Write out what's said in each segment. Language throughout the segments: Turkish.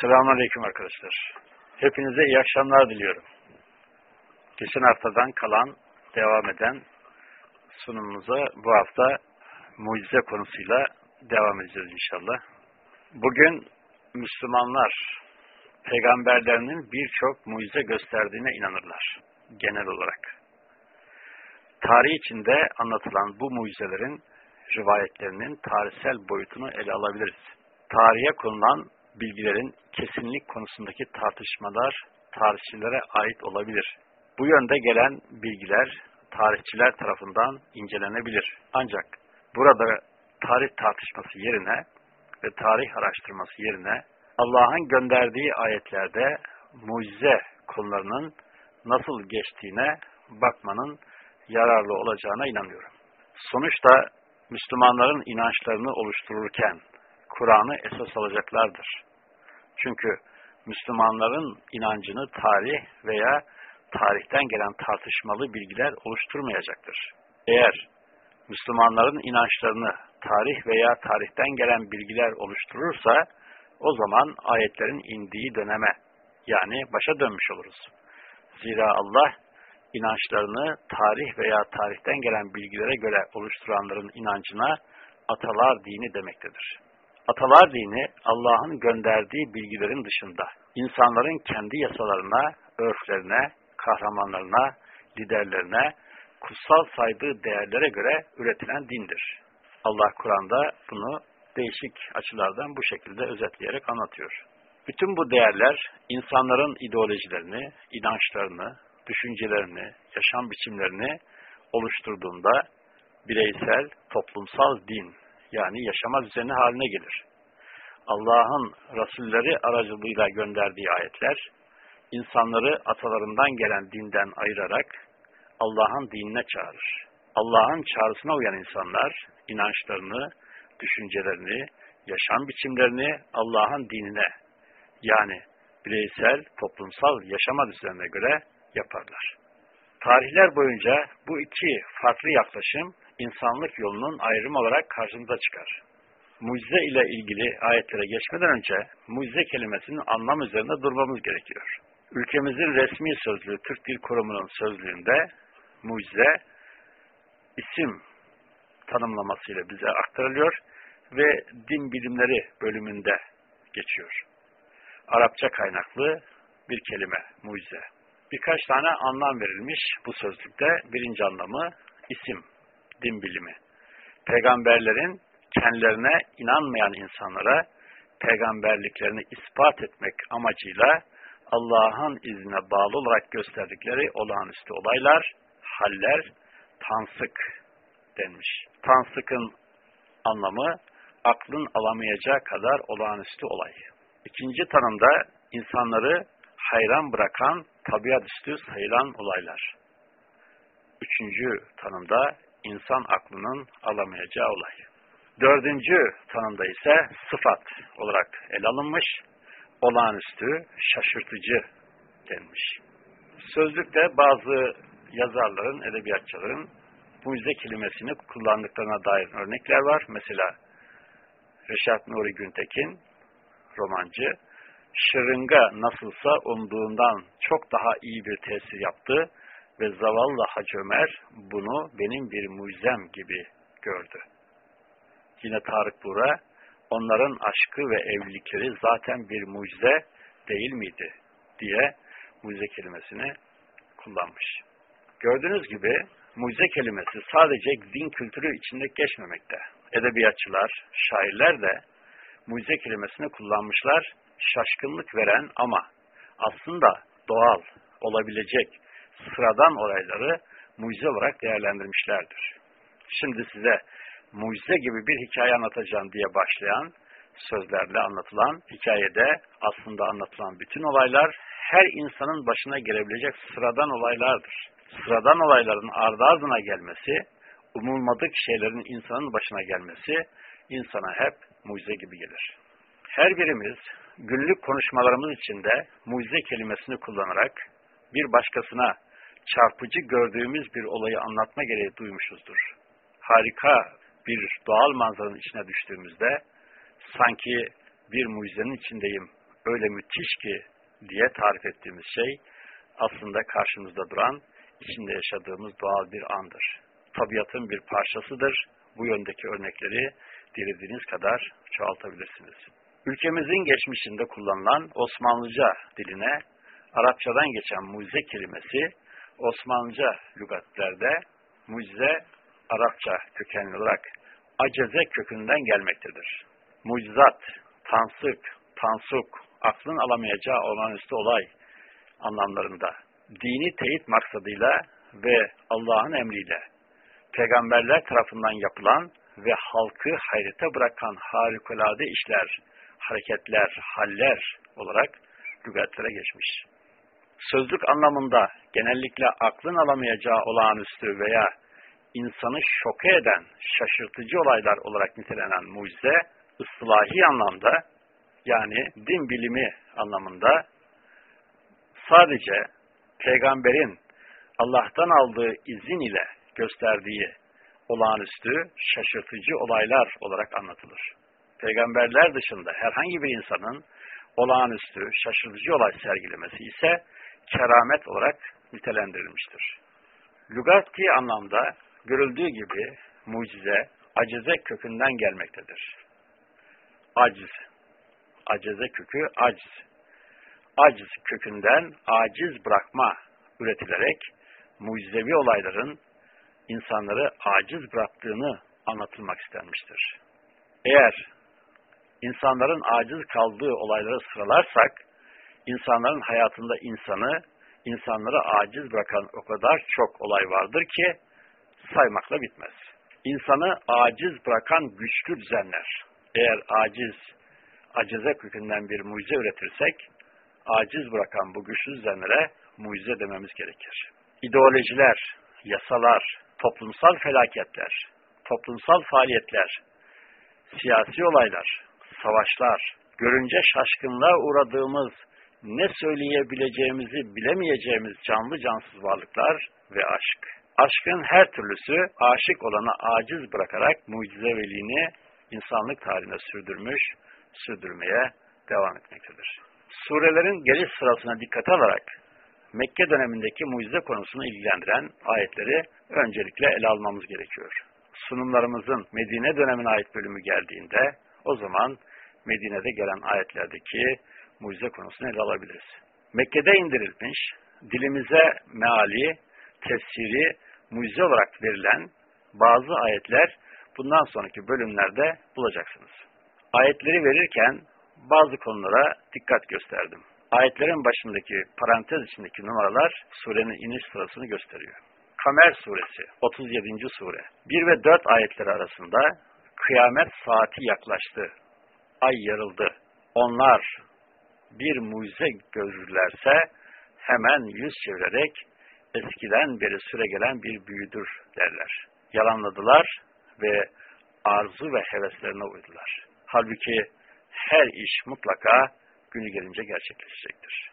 Selamünaleyküm arkadaşlar. Hepinize iyi akşamlar diliyorum. Geçen haftadan kalan, devam eden sunumumuza bu hafta mucize konusuyla devam edeceğiz inşallah. Bugün Müslümanlar peygamberlerinin birçok mucize gösterdiğine inanırlar genel olarak. Tarih içinde anlatılan bu mucizelerin rivayetlerinin tarihsel boyutunu ele alabiliriz. Tarihe konulan bilgilerin kesinlik konusundaki tartışmalar tarihçilere ait olabilir. Bu yönde gelen bilgiler tarihçiler tarafından incelenebilir. Ancak burada tarih tartışması yerine ve tarih araştırması yerine Allah'ın gönderdiği ayetlerde mucize konularının nasıl geçtiğine bakmanın yararlı olacağına inanıyorum. Sonuçta Müslümanların inançlarını oluştururken Kur'an'ı esas alacaklardır. Çünkü Müslümanların inancını tarih veya tarihten gelen tartışmalı bilgiler oluşturmayacaktır. Eğer Müslümanların inançlarını tarih veya tarihten gelen bilgiler oluşturursa, o zaman ayetlerin indiği döneme, yani başa dönmüş oluruz. Zira Allah, inançlarını tarih veya tarihten gelen bilgilere göre oluşturanların inancına atalar dini demektedir. Atalar dini Allah'ın gönderdiği bilgilerin dışında insanların kendi yasalarına, örflerine, kahramanlarına, liderlerine, kutsal saydığı değerlere göre üretilen dindir. Allah Kur'an'da bunu değişik açılardan bu şekilde özetleyerek anlatıyor. Bütün bu değerler insanların ideolojilerini, inançlarını, düşüncelerini, yaşam biçimlerini oluşturduğunda bireysel, toplumsal din yani yaşama düzeni haline gelir. Allah'ın Rasulleri aracılığıyla gönderdiği ayetler, insanları atalarından gelen dinden ayırarak Allah'ın dinine çağırır. Allah'ın çağrısına uyan insanlar, inançlarını, düşüncelerini, yaşam biçimlerini Allah'ın dinine, yani bireysel, toplumsal yaşama düzenine göre yaparlar. Tarihler boyunca bu iki farklı yaklaşım insanlık yolunun ayrım olarak karşımıza çıkar. Mucize ile ilgili ayetlere geçmeden önce mucize kelimesinin anlam üzerinde durmamız gerekiyor. Ülkemizin resmi sözlüğü Türk Dil Kurumu'nun sözlüğünde mucize isim tanımlamasıyla bize aktarılıyor ve din bilimleri bölümünde geçiyor. Arapça kaynaklı bir kelime mucize. Birkaç tane anlam verilmiş bu sözlükte. Birinci anlamı isim, din bilimi. Peygamberlerin kendilerine inanmayan insanlara peygamberliklerini ispat etmek amacıyla Allah'ın iznine bağlı olarak gösterdikleri olağanüstü olaylar, haller, tansık denmiş. Tansıkın anlamı aklın alamayacağı kadar olağanüstü olay. İkinci tanımda insanları hayran bırakan tabiatüstü sayılan olaylar. Üçüncü tanımda insan aklının alamayacağı olay. Dördüncü tanımda ise sıfat olarak ele alınmış, olağanüstü, şaşırtıcı denmiş. Sözlükte bazı yazarların, edebiyatçıların mucize kelimesini kullandıklarına dair örnekler var. Mesela Reşat Nuri Güntekin, romancı, şırınga nasılsa umduğundan çok daha iyi bir tesir yaptı ve zavallı Hacı Ömer bunu benim bir mucizem gibi gördü. Yine Tarık Bura, onların aşkı ve evlilikleri zaten bir mucize değil miydi diye mucize kelimesini kullanmış. Gördüğünüz gibi mucize kelimesi sadece din kültürü içinde geçmemekte. Edebiyatçılar, şairler de mucize kelimesini kullanmışlar, şaşkınlık veren ama aslında doğal, olabilecek, sıradan olayları mucize olarak değerlendirmişlerdir. Şimdi size mucize gibi bir hikaye anlatacağım diye başlayan, sözlerle anlatılan hikayede aslında anlatılan bütün olaylar her insanın başına gelebilecek sıradan olaylardır. Sıradan olayların ardı ardına gelmesi, umulmadık şeylerin insanın başına gelmesi insana hep mucize gibi gelir. Her birimiz günlük konuşmalarımız içinde mucize kelimesini kullanarak bir başkasına çarpıcı gördüğümüz bir olayı anlatma gereği duymuşuzdur. Harika bir doğal manzaranın içine düştüğümüzde sanki bir mucizenin içindeyim öyle müthiş ki diye tarif ettiğimiz şey aslında karşımızda duran, içinde yaşadığımız doğal bir andır. Tabiatın bir parçasıdır. Bu yöndeki örnekleri dilediğiniz kadar çoğaltabilirsiniz. Ülkemizin geçmişinde kullanılan Osmanlıca diline Arapçadan geçen mucize kelimesi Osmanlıca lügatlerde mucize Arapça kökenli olarak aceze kökünden gelmektedir. Mucizat, tansık, tansuk, aklın alamayacağı olağanüstü olay anlamlarında dini teyit maksadıyla ve Allah'ın emriyle peygamberler tarafından yapılan ve halkı hayrete bırakan harikulade işler, hareketler, haller olarak lügatlere geçmiş. Sözlük anlamında genellikle aklın alamayacağı olağanüstü veya insanı şoke eden şaşırtıcı olaylar olarak nitelenen mucize, ıslahi anlamda yani din bilimi anlamında sadece peygamberin Allah'tan aldığı izin ile gösterdiği olağanüstü, şaşırtıcı olaylar olarak anlatılır. Peygamberler dışında herhangi bir insanın olağanüstü, şaşırtıcı olay sergilemesi ise keramet olarak nitelendirilmiştir. Lugati anlamda görüldüğü gibi mucize, acize kökünden gelmektedir. Aciz, acize kökü aciz. Aciz kökünden aciz bırakma üretilerek mucizevi olayların insanları aciz bıraktığını anlatılmak istenmiştir. Eğer insanların aciz kaldığı olayları sıralarsak, insanların hayatında insanı, insanları aciz bırakan o kadar çok olay vardır ki saymakla bitmez. İnsanı aciz bırakan güçlü düzenler. Eğer aciz, acize kökünden bir mucize üretirsek, aciz bırakan bu güçlü düzenlere mucize dememiz gerekir. İdeolojiler, yasalar, toplumsal felaketler, toplumsal faaliyetler, siyasi olaylar, savaşlar, görünce şaşkınlığa uğradığımız, ne söyleyebileceğimizi bilemeyeceğimiz canlı cansız varlıklar ve aşk. Aşkın her türlüsü aşık olana aciz bırakarak mucize veliğini insanlık tarihine sürdürmüş, sürdürmeye devam etmektedir. Surelerin geliş sırasına dikkat alarak Mekke dönemindeki mucize konusunu ilgilendiren ayetleri öncelikle ele almamız gerekiyor. Sunumlarımızın Medine dönemine ait bölümü geldiğinde o zaman Medine'de gelen ayetlerdeki mucize konusunu ele alabiliriz. Mekke'de indirilmiş, dilimize meali, tefsiri, mucize olarak verilen bazı ayetler bundan sonraki bölümlerde bulacaksınız. Ayetleri verirken bazı konulara dikkat gösterdim. Ayetlerin başındaki parantez içindeki numaralar surenin iniş sırasını gösteriyor. Kamer suresi 37. sure 1 ve 4 ayetleri arasında kıyamet saati yaklaştı. Ay yarıldı. Onlar bir mucize görürlerse hemen yüz çevirerek eskiden beri süre gelen bir büyüdür derler. Yalanladılar ve arzu ve heveslerine uydular. Halbuki her iş mutlaka günü gelince gerçekleşecektir.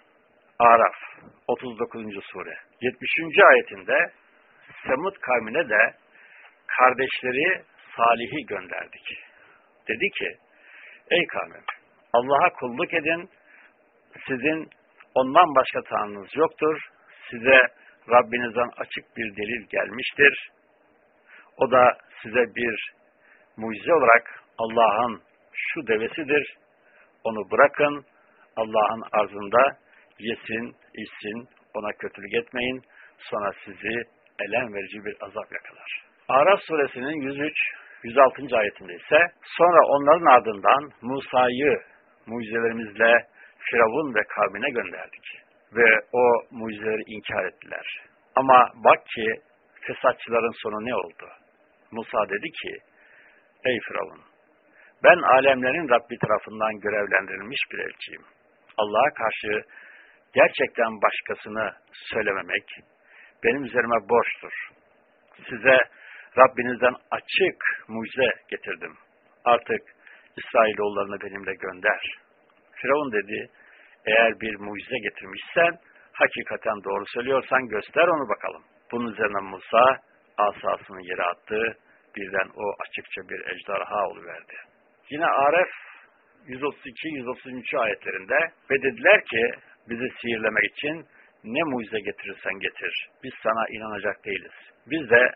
Araf 39. sure 70. ayetinde Semud kavmine de kardeşleri Salih'i gönderdik. Dedi ki, ey kavmim Allah'a kulluk edin, sizin ondan başka tanrınız yoktur, size Rabbinizden açık bir delil gelmiştir. O da size bir mucize olarak Allah'ın şu devesidir, onu bırakın, Allah'ın arzında yesin, içsin, ona kötülük etmeyin, sonra sizi elem verici bir azap yakalar. Araf suresinin 103 106. ayetinde ise sonra onların ardından Musa'yı mucizelerimizle Firavun ve kavmine gönderdik. Ve o mucizeleri inkar ettiler. Ama bak ki fesatçıların sonu ne oldu? Musa dedi ki, ey Firavun, ben alemlerin Rabbi tarafından görevlendirilmiş bir elçiyim. Allah'a karşı gerçekten başkasını söylememek benim üzerime borçtur. Size Rabbinizden açık mucize getirdim. Artık İsrailoğullarını benimle gönder. Firavun dedi, eğer bir mucize getirmişsen, hakikaten doğru söylüyorsan göster onu bakalım. Bunun üzerine Musa asasını yere attı, birden o açıkça bir ejderha oluverdi. Yine Aref 132-133 ayetlerinde ve dediler ki bizi sihirlemek için ne mucize getirirsen getir. Biz sana inanacak değiliz. Biz de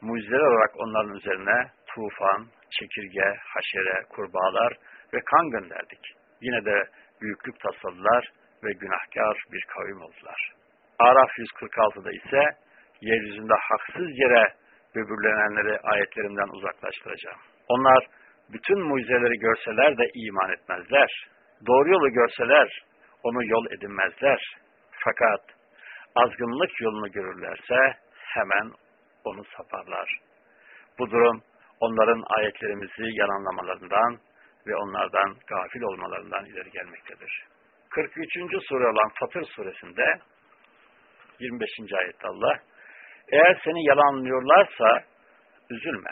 mucizeler olarak onların üzerine tufan, çekirge, haşere, kurbağalar ve kan gönderdik. Yine de büyüklük tasladılar ve günahkar bir kavim oldular. Araf 146'da ise yeryüzünde haksız yere böbürlenenleri ayetlerimden uzaklaştıracağım. Onlar bütün mucizeleri görseler de iman etmezler. Doğru yolu görseler onu yol edinmezler. Fakat azgınlık yolunu görürlerse hemen onu saparlar. Bu durum onların ayetlerimizi yalanlamalarından ve onlardan gafil olmalarından ileri gelmektedir. 43. sure olan Fatır suresinde 25. ayette Allah eğer seni yalanlıyorlarsa üzülme.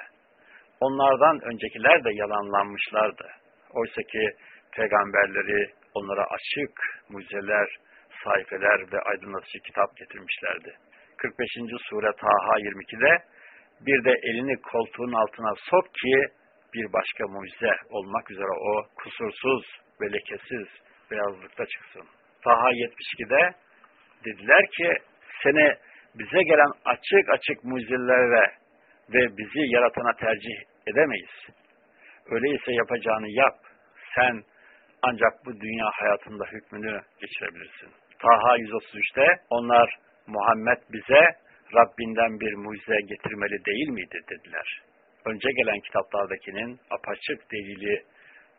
Onlardan öncekiler de yalanlanmışlardı. Oysa ki peygamberleri onlara açık mucizeler, sayfeler ve aydınlatıcı kitap getirmişlerdi. 45. sure Taha 22'de bir de elini koltuğun altına sok ki bir başka mucize olmak üzere o kusursuz ve lekesiz beyazlıkta çıksın. Taha 72'de dediler ki seni bize gelen açık açık mucizelere ve bizi yaratana tercih edemeyiz. Öyleyse yapacağını yap. Sen ancak bu dünya hayatında hükmünü geçirebilirsin. Taha 133'te onlar Muhammed bize Rabbinden bir mucize getirmeli değil miydi dediler. Önce gelen kitaplardakinin apaçık delili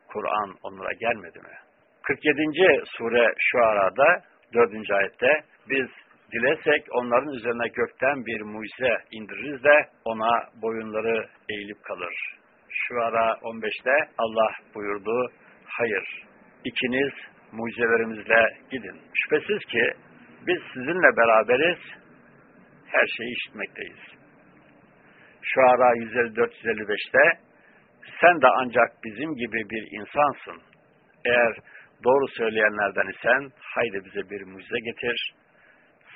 Kur'an onlara gelmedi mi? 47. sure şu arada 4. ayette biz dilesek onların üzerine gökten bir mucize indiririz de ona boyunları eğilip kalır. Şu ara 15'te Allah buyurdu, hayır ikiniz mucizelerimizle gidin. Şüphesiz ki biz sizinle beraberiz, her şeyi işitmekteyiz. Şu ara 154-155'te sen de ancak bizim gibi bir insansın. Eğer doğru söyleyenlerden isen haydi bize bir mucize getir.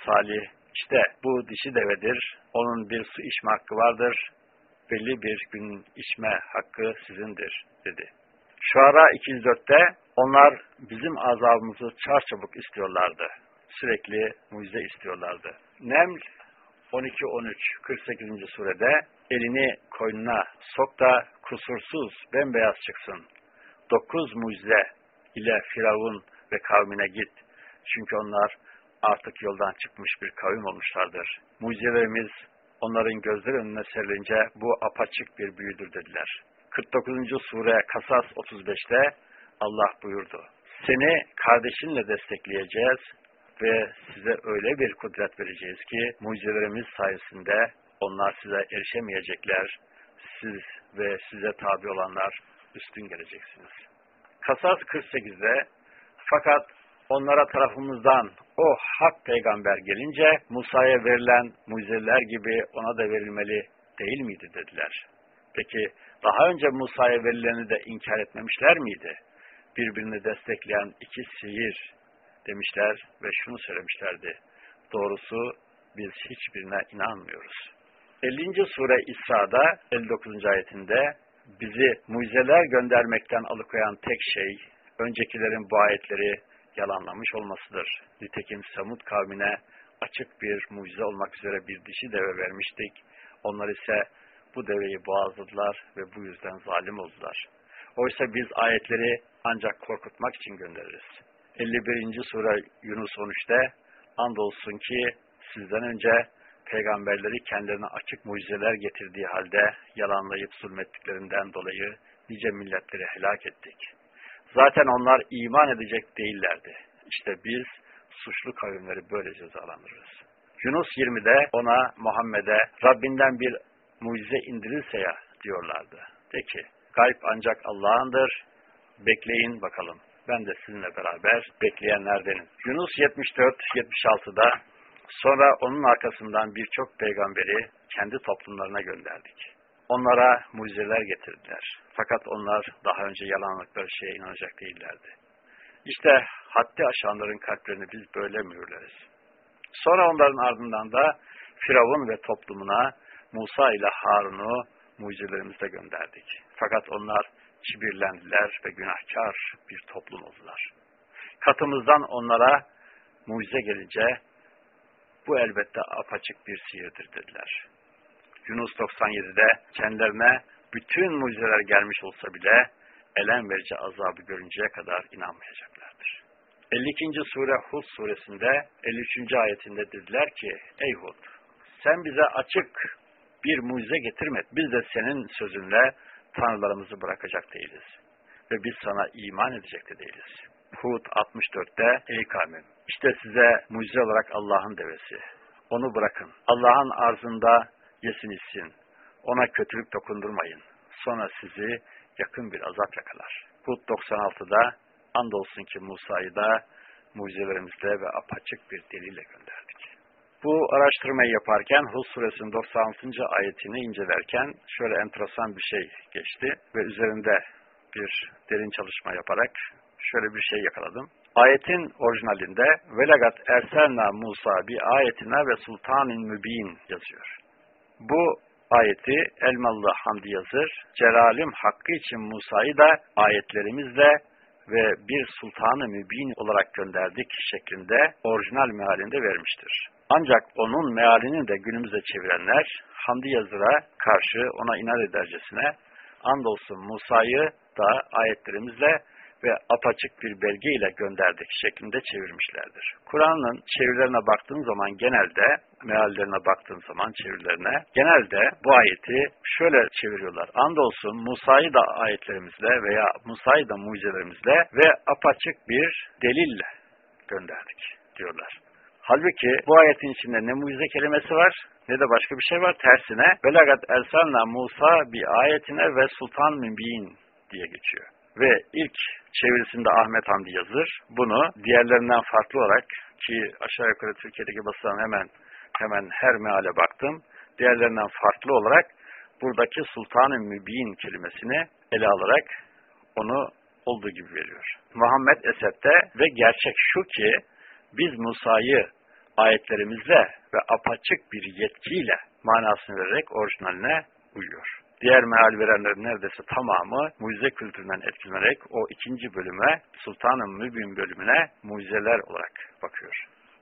Salih işte bu dişi devedir. Onun bir su içme hakkı vardır. Belli bir gün içme hakkı sizindir dedi. Şu ara 204'te onlar bizim azabımızı çarçabuk istiyorlardı. Sürekli mucize istiyorlardı. Neml 12-13 48. surede elini koynuna sok da kusursuz bembeyaz çıksın. Dokuz mucize ile Firavun ve kavmine git. Çünkü onlar artık yoldan çıkmış bir kavim olmuşlardır. Mucizelerimiz onların gözleri önüne serilince bu apaçık bir büyüdür dediler. 49. sure Kasas 35'te Allah buyurdu. Seni kardeşinle destekleyeceğiz ve size öyle bir kudret vereceğiz ki mucizelerimiz sayesinde onlar size erişemeyecekler. Siz ve size tabi olanlar üstün geleceksiniz. Kasas 48'de fakat onlara tarafımızdan o hak peygamber gelince Musa'ya verilen mucizeler gibi ona da verilmeli değil miydi dediler. Peki daha önce Musa'ya verileni de inkar etmemişler miydi? Birbirini destekleyen iki sihir demişler ve şunu söylemişlerdi. Doğrusu biz hiçbirine inanmıyoruz. 50. sure İsra'da 59. ayetinde bizi mucizeler göndermekten alıkoyan tek şey öncekilerin bu ayetleri yalanlamış olmasıdır. Nitekim Samud kavmine açık bir mucize olmak üzere bir dişi deve vermiştik. Onlar ise bu deveyi boğazladılar ve bu yüzden zalim oldular. Oysa biz ayetleri ancak korkutmak için göndeririz. 51. sure Yunus 13'te andolsun ki sizden önce peygamberleri kendilerine açık mucizeler getirdiği halde yalanlayıp zulmettiklerinden dolayı nice milletleri helak ettik. Zaten onlar iman edecek değillerdi. İşte biz suçlu kavimleri böyle cezalandırırız. Yunus 20'de ona Muhammed'e Rabbinden bir mucize indirilse ya diyorlardı. De ki gayb ancak Allah'ındır. Bekleyin bakalım. Ben de sizinle beraber bekleyenlerdenim. Yunus 74-76'da sonra onun arkasından birçok peygamberi kendi toplumlarına gönderdik. Onlara mucizeler getirdiler. Fakat onlar daha önce yalanlıkları şeye inanacak değillerdi. İşte haddi aşanların kalplerini biz böyle mühürleriz. Sonra onların ardından da Firavun ve toplumuna Musa ile Harun'u mucizelerimizle gönderdik. Fakat onlar kibirlendiler ve günahkar bir toplum oldular. Katımızdan onlara mucize gelince bu elbette apaçık bir sihirdir dediler. Yunus 97'de kendilerine bütün mucizeler gelmiş olsa bile elem verici azabı görünceye kadar inanmayacaklardır. 52. sure Hud suresinde 53. ayetinde dediler ki Ey Hud sen bize açık bir mucize getirme. Biz de senin sözünle tanrılarımızı bırakacak değiliz. Ve biz sana iman edecek de değiliz. Hud 64'te Ey kavmim işte size mucize olarak Allah'ın devesi. Onu bırakın. Allah'ın arzında yesin içsin. Ona kötülük dokundurmayın. Sonra sizi yakın bir azap yakalar. Hud 96'da andolsun ki Musa'yı da mucizelerimizle ve apaçık bir delille gönderdik. Bu araştırmayı yaparken Hud suresinin 96. ayetini incelerken şöyle enteresan bir şey geçti ve üzerinde bir derin çalışma yaparak şöyle bir şey yakaladım. Ayetin orijinalinde velagat erselna Musa bir ayetine ve sultanin mübin yazıyor. Bu ayeti Elmalı Hamdi yazır. Celalim hakkı için Musa'yı da ayetlerimizle ve bir sultanı mübin olarak gönderdik şeklinde orijinal mealinde vermiştir. Ancak onun mealini de günümüze çevirenler Hamdi Yazır'a karşı ona inat edercesine andolsun Musa'yı da ayetlerimizle ve apaçık bir belge ile gönderdik şeklinde çevirmişlerdir. Kur'an'ın çevirilerine baktığın zaman genelde, meallerine baktığın zaman çevirilerine, genelde bu ayeti şöyle çeviriyorlar. Andolsun Musa'yı da ayetlerimizle veya Musa'yı da mucizelerimizle ve apaçık bir delille gönderdik diyorlar. Halbuki bu ayetin içinde ne mucize kelimesi var ne de başka bir şey var. Tersine velagat elsalna Musa bir ayetine ve sultan mübin diye geçiyor. Ve ilk çevirisinde Ahmet Hamdi yazır. Bunu diğerlerinden farklı olarak ki aşağı yukarı Türkiye'deki basılan hemen hemen her meale baktım. Diğerlerinden farklı olarak buradaki Sultan-ı Mübin kelimesini ele alarak onu olduğu gibi veriyor. Muhammed Esed'de ve gerçek şu ki biz Musa'yı ayetlerimizle ve apaçık bir yetkiyle manasını vererek orijinaline uyuyor. Diğer meal verenlerin neredeyse tamamı mucize kültüründen etkilenerek o ikinci bölüme Sultanın Mübin bölümüne mucizeler olarak bakıyor.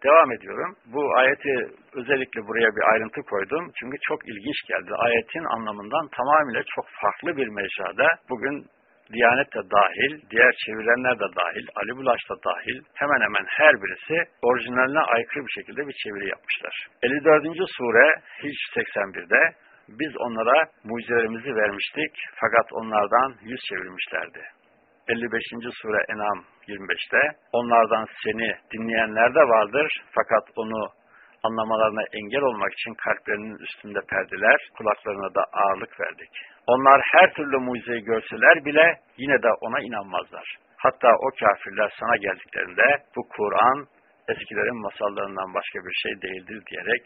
Devam ediyorum. Bu ayeti özellikle buraya bir ayrıntı koydum. Çünkü çok ilginç geldi. Ayetin anlamından tamamıyla çok farklı bir mecrada bugün Diyanet de dahil, diğer çevirenler de dahil, Ali Bulaş da dahil, hemen hemen her birisi orijinaline aykırı bir şekilde bir çeviri yapmışlar. 54. sure Hiç 81'de biz onlara mucizelerimizi vermiştik fakat onlardan yüz çevirmişlerdi. 55. sure Enam 25'te onlardan seni dinleyenler de vardır fakat onu anlamalarına engel olmak için kalplerinin üstünde perdeler, kulaklarına da ağırlık verdik. Onlar her türlü mucizeyi görseler bile yine de ona inanmazlar. Hatta o kafirler sana geldiklerinde bu Kur'an eskilerin masallarından başka bir şey değildir diyerek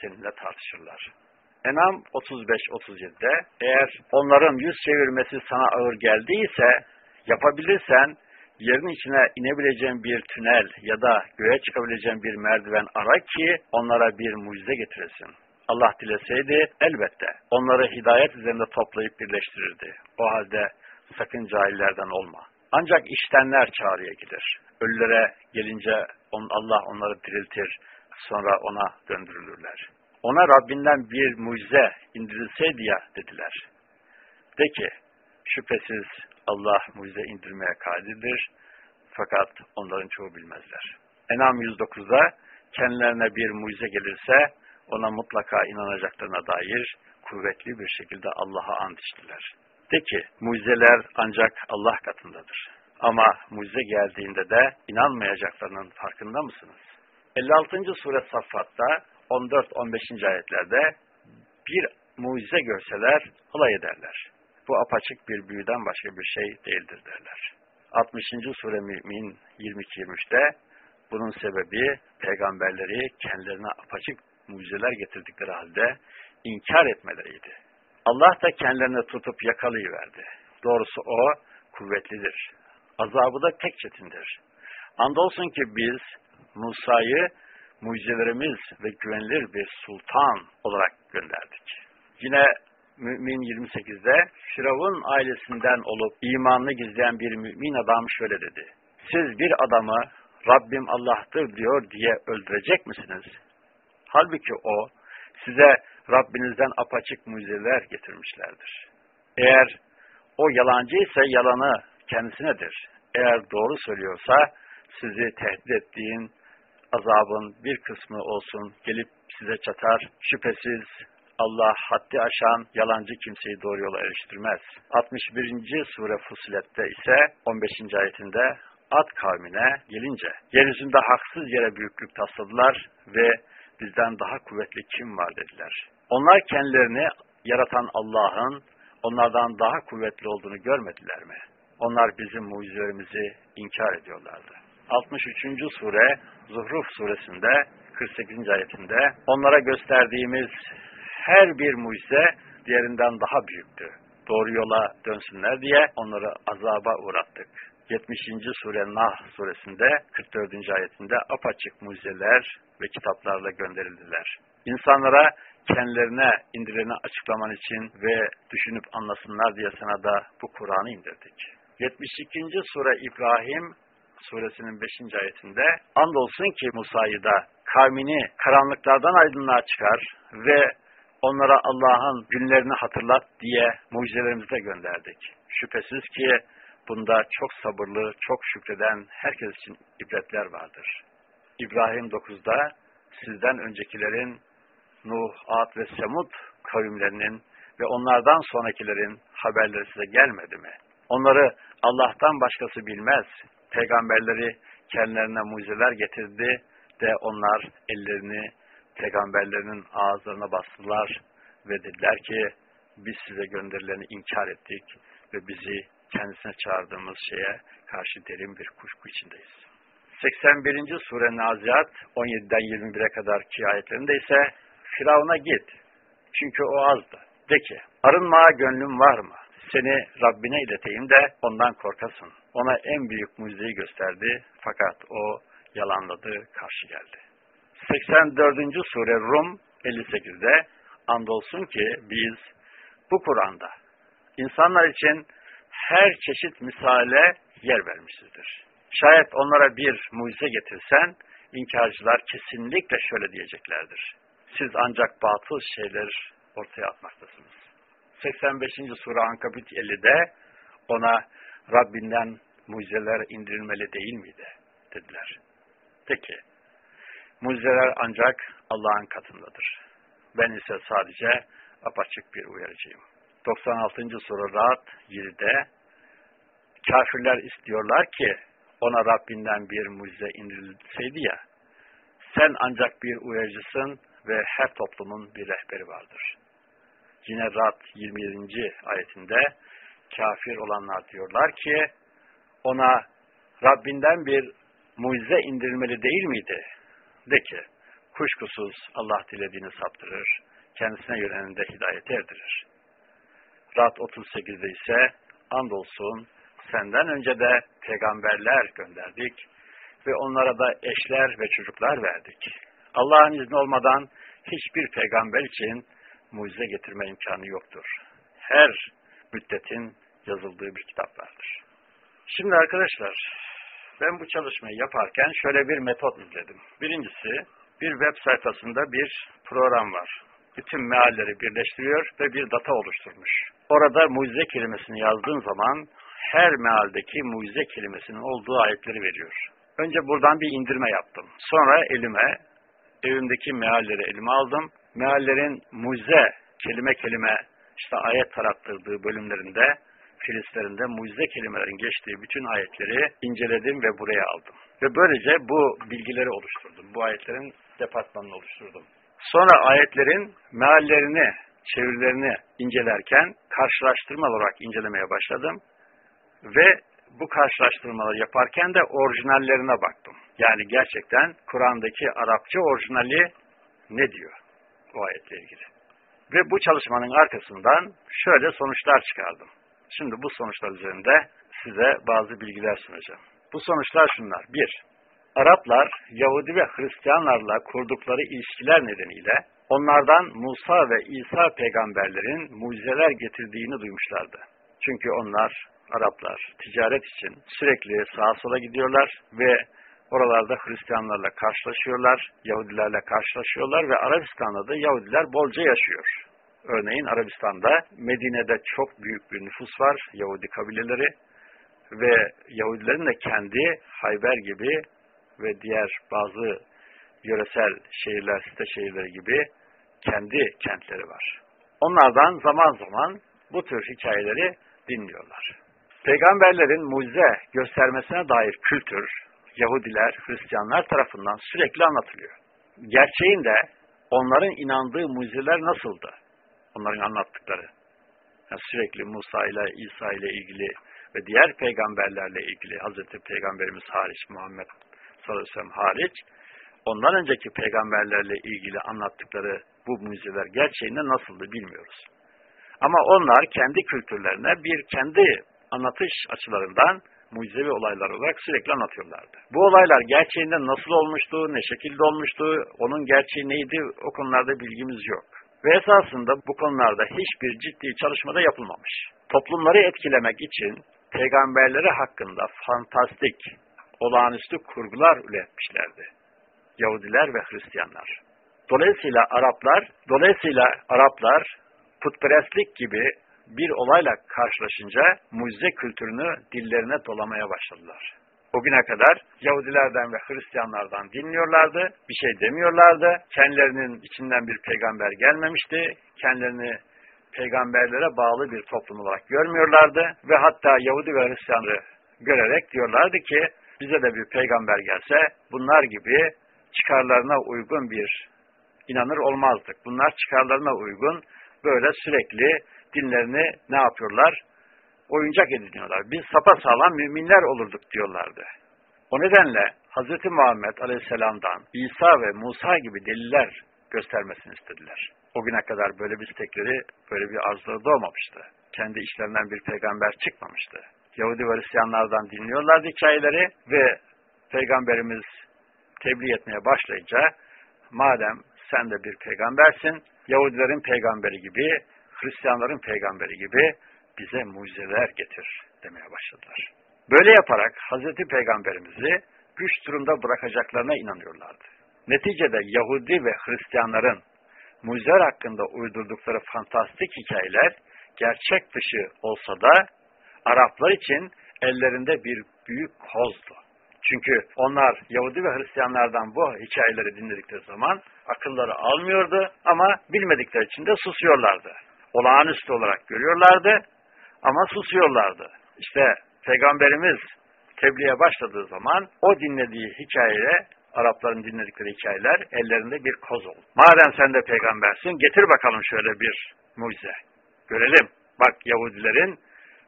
seninle tartışırlar. Enam 35-37'de eğer onların yüz çevirmesi sana ağır geldiyse yapabilirsen yerin içine inebileceğin bir tünel ya da göğe çıkabileceğin bir merdiven ara ki onlara bir mucize getiresin. Allah dileseydi elbette onları hidayet üzerinde toplayıp birleştirirdi. O halde sakın cahillerden olma. Ancak iştenler çağrıya gider. Ölülere gelince Allah onları diriltir, sonra ona döndürülürler. Ona Rabbinden bir mucize indirilseydi ya dediler. De ki, şüphesiz Allah mucize indirmeye kadirdir. Fakat onların çoğu bilmezler. Enam 109'da kendilerine bir mucize gelirse ona mutlaka inanacaklarına dair kuvvetli bir şekilde Allah'a ant içtiler. De ki mucizeler ancak Allah katındadır. Ama mucize geldiğinde de inanmayacaklarının farkında mısınız? 56. sure Saffat'ta 14-15. ayetlerde bir mucize görseler alay ederler. Bu apaçık bir büyüden başka bir şey değildir derler. 60. sure Mümin 22-23'te bunun sebebi peygamberleri kendilerine apaçık mucizeler getirdikleri halde inkar etmeleriydi. Allah da kendilerini tutup yakalayıverdi. Doğrusu o kuvvetlidir. Azabı da tek çetindir. Andolsun ki biz Musa'yı mucizelerimiz ve güvenilir bir sultan olarak gönderdik. Yine Mümin 28'de Firavun ailesinden olup imanını gizleyen bir mümin adam şöyle dedi. Siz bir adamı Rabbim Allah'tır diyor diye öldürecek misiniz? Halbuki o size Rabbinizden apaçık mucizeler getirmişlerdir. Eğer o yalancıysa yalanı kendisinedir. Eğer doğru söylüyorsa sizi tehdit ettiğin azabın bir kısmı olsun gelip size çatar. Şüphesiz Allah haddi aşan yalancı kimseyi doğru yola eriştirmez. 61. sure Fusilet'te ise 15. ayetinde Ad kavmine gelince yeryüzünde haksız yere büyüklük tasladılar ve bizden daha kuvvetli kim var dediler. Onlar kendilerini yaratan Allah'ın onlardan daha kuvvetli olduğunu görmediler mi? Onlar bizim mucizelerimizi inkar ediyorlardı. 63. sure Zuhruf suresinde 48. ayetinde onlara gösterdiğimiz her bir mucize diğerinden daha büyüktü. Doğru yola dönsünler diye onları azaba uğrattık. 70. sure Nah suresinde 44. ayetinde apaçık mucizeler ve kitaplarla gönderildiler. İnsanlara kendilerine indirileni açıklaman için ve düşünüp anlasınlar diye sana da bu Kur'an'ı indirdik. 72. sure İbrahim suresinin 5. ayetinde andolsun ki Musa'yı da kavmini karanlıklardan aydınlığa çıkar ve onlara Allah'ın günlerini hatırlat diye mucizelerimizi gönderdik. Şüphesiz ki bunda çok sabırlı, çok şükreden herkes için ibretler vardır. İbrahim 9'da sizden öncekilerin Nuh, Ad ve Semud kavimlerinin ve onlardan sonrakilerin haberleri size gelmedi mi? Onları Allah'tan başkası bilmez. Peygamberleri kendilerine mucizeler getirdi de onlar ellerini peygamberlerinin ağızlarına bastılar ve dediler ki biz size gönderileni inkar ettik ve bizi kendisine çağırdığımız şeye karşı derin bir kuşku içindeyiz. 81. sure Naziat 17'den 21'e kadar ki ayetlerinde ise Firavun'a git. Çünkü o azdı. De ki arınmaya gönlüm var mı? Seni Rabbine ileteyim de ondan korkasın. Ona en büyük mucizeyi gösterdi fakat o yalanladı, karşı geldi. 84. sure Rum 58'de andolsun ki biz bu Kur'an'da insanlar için her çeşit misale yer vermişizdir. Şayet onlara bir mucize getirsen, inkarcılar kesinlikle şöyle diyeceklerdir. Siz ancak batıl şeyler ortaya atmaktasınız. 85. sure Ankabut 50'de ona Rabbinden mucizeler indirilmeli değil miydi? dediler. Peki, mucizeler ancak Allah'ın katındadır. Ben ise sadece apaçık bir uyarıcıyım. 96. sure Rahat 7'de kafirler istiyorlar ki ona Rabbinden bir mucize indirilseydi ya, sen ancak bir uyarıcısın ve her toplumun bir rehberi vardır. Yine Rad 27. ayetinde kafir olanlar diyorlar ki ona Rabbinden bir mucize indirilmeli değil miydi? De ki kuşkusuz Allah dilediğini saptırır, kendisine yöneleni de hidayet erdirir. Rad 38'de ise andolsun senden önce de peygamberler gönderdik ve onlara da eşler ve çocuklar verdik. Allah'ın izni olmadan hiçbir peygamber için mucize getirme imkanı yoktur. Her müddetin yazıldığı bir kitap vardır. Şimdi arkadaşlar, ben bu çalışmayı yaparken şöyle bir metot izledim. Birincisi, bir web sayfasında bir program var. Bütün mealleri birleştiriyor ve bir data oluşturmuş. Orada mucize kelimesini yazdığın zaman her mealdeki mucize kelimesinin olduğu ayetleri veriyor. Önce buradan bir indirme yaptım. Sonra elime, evimdeki mealleri elime aldım. Meallerin mucize, kelime kelime işte ayet tarattırdığı bölümlerinde, filistlerinde mucize kelimelerin geçtiği bütün ayetleri inceledim ve buraya aldım. Ve böylece bu bilgileri oluşturdum. Bu ayetlerin departmanını oluşturdum. Sonra ayetlerin meallerini, çevirilerini incelerken karşılaştırma olarak incelemeye başladım. Ve bu karşılaştırmaları yaparken de orijinallerine baktım. Yani gerçekten Kur'an'daki Arapça orijinali ne diyor o ayetle ilgili. Ve bu çalışmanın arkasından şöyle sonuçlar çıkardım. Şimdi bu sonuçlar üzerinde size bazı bilgiler sunacağım. Bu sonuçlar şunlar. Bir, Araplar Yahudi ve Hristiyanlarla kurdukları ilişkiler nedeniyle onlardan Musa ve İsa peygamberlerin mucizeler getirdiğini duymuşlardı. Çünkü onlar Araplar ticaret için sürekli sağa sola gidiyorlar ve oralarda Hristiyanlarla karşılaşıyorlar, Yahudilerle karşılaşıyorlar ve Arabistan'da da Yahudiler bolca yaşıyor. Örneğin Arabistan'da Medine'de çok büyük bir nüfus var, Yahudi kabileleri ve Yahudilerin de kendi Hayber gibi ve diğer bazı yöresel şehirler, site şehirleri gibi kendi kentleri var. Onlardan zaman zaman bu tür hikayeleri dinliyorlar. Peygamberlerin mucize göstermesine dair kültür, Yahudiler, Hristiyanlar tarafından sürekli anlatılıyor. Gerçeğinde onların inandığı mucizeler nasıldı? Onların anlattıkları. Yani sürekli Musa ile İsa ile ilgili ve diğer peygamberlerle ilgili Hazreti Peygamberimiz hariç, Muhammed sallallahu hariç, ondan önceki peygamberlerle ilgili anlattıkları bu mucizeler gerçeğinde nasıldı bilmiyoruz. Ama onlar kendi kültürlerine bir kendi anlatış açılarından mucizevi olaylar olarak sürekli anlatıyorlardı. Bu olaylar gerçeğinde nasıl olmuştu, ne şekilde olmuştu, onun gerçeği neydi o konularda bilgimiz yok. Ve esasında bu konularda hiçbir ciddi çalışmada yapılmamış. Toplumları etkilemek için peygamberleri hakkında fantastik, olağanüstü kurgular üretmişlerdi. Yahudiler ve Hristiyanlar. Dolayısıyla Araplar, dolayısıyla Araplar putperestlik gibi bir olayla karşılaşınca mucize kültürünü dillerine dolamaya başladılar. O güne kadar Yahudilerden ve Hristiyanlardan dinliyorlardı, bir şey demiyorlardı. Kendilerinin içinden bir peygamber gelmemişti. Kendilerini peygamberlere bağlı bir toplum olarak görmüyorlardı ve hatta Yahudi ve Hristiyanları görerek diyorlardı ki bize de bir peygamber gelse bunlar gibi çıkarlarına uygun bir inanır olmazdık. Bunlar çıkarlarına uygun böyle sürekli dinlerini ne yapıyorlar? Oyuncak ediniyorlar. Biz sapasağlam müminler olurduk diyorlardı. O nedenle Hz. Muhammed Aleyhisselam'dan İsa ve Musa gibi deliller göstermesini istediler. O güne kadar böyle bir istekleri, böyle bir arzuları doğmamıştı. Kendi işlerinden bir peygamber çıkmamıştı. Yahudi ve Hristiyanlardan dinliyorlardı hikayeleri ve Peygamberimiz tebliğ etmeye başlayınca madem sen de bir peygambersin, Yahudilerin peygamberi gibi, Hristiyanların peygamberi gibi bize mucizeler getir demeye başladılar. Böyle yaparak Hazreti Peygamberimizi güç durumda bırakacaklarına inanıyorlardı. Neticede Yahudi ve Hristiyanların mucizeler hakkında uydurdukları fantastik hikayeler gerçek dışı olsa da Araplar için ellerinde bir büyük kozdu. Çünkü onlar Yahudi ve Hristiyanlardan bu hikayeleri dinledikleri zaman akılları almıyordu ama bilmedikleri için de susuyorlardı. Olağanüstü olarak görüyorlardı ama susuyorlardı. İşte Peygamberimiz tebliğe başladığı zaman o dinlediği hikayeye Arapların dinledikleri hikayeler ellerinde bir koz oldu. Madem sen de peygambersin getir bakalım şöyle bir mucize. Görelim. Bak Yahudilerin,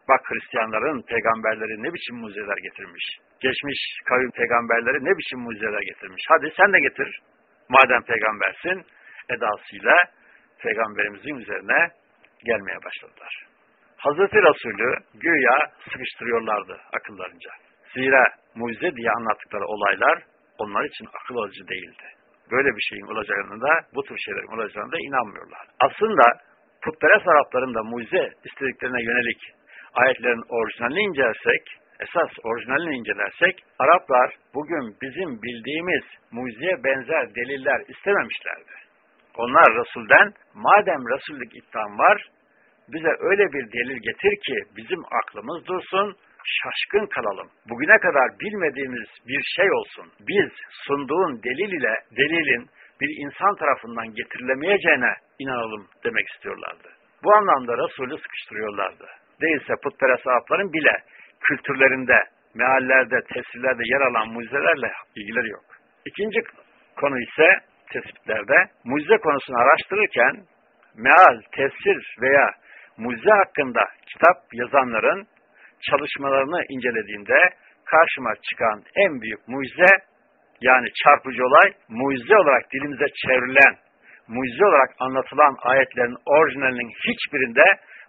bak Hristiyanların peygamberleri ne biçim mucizeler getirmiş. Geçmiş kavim peygamberleri ne biçim mucizeler getirmiş. Hadi sen de getir. Madem peygambersin edasıyla peygamberimizin üzerine gelmeye başladılar. Hazreti Resulü güya sıkıştırıyorlardı akıllarınca. Zira mucize diye anlattıkları olaylar onlar için akıl alıcı değildi. Böyle bir şeyin olacağını da, bu tür şeylerin olacağını da inanmıyorlar. Aslında putperest Arapların da mucize istediklerine yönelik ayetlerin orijinalini incelersek, esas orijinalini incelersek, Araplar bugün bizim bildiğimiz mucizeye benzer deliller istememişlerdi. Onlar Resul'den, madem Resullük iddiam var, bize öyle bir delil getir ki bizim aklımız dursun, şaşkın kalalım. Bugüne kadar bilmediğimiz bir şey olsun. Biz sunduğun delil ile delilin bir insan tarafından getirilemeyeceğine inanalım demek istiyorlardı. Bu anlamda Resulü sıkıştırıyorlardı. Değilse putperest Arapların bile kültürlerinde, meallerde, tefsirlerde yer alan mucizelerle ilgileri yok. İkinci konu ise tespitlerde mucize konusunu araştırırken meal, tefsir veya mucize hakkında kitap yazanların çalışmalarını incelediğimde karşıma çıkan en büyük mucize yani çarpıcı olay mucize olarak dilimize çevrilen, mucize olarak anlatılan ayetlerin orijinalinin hiçbirinde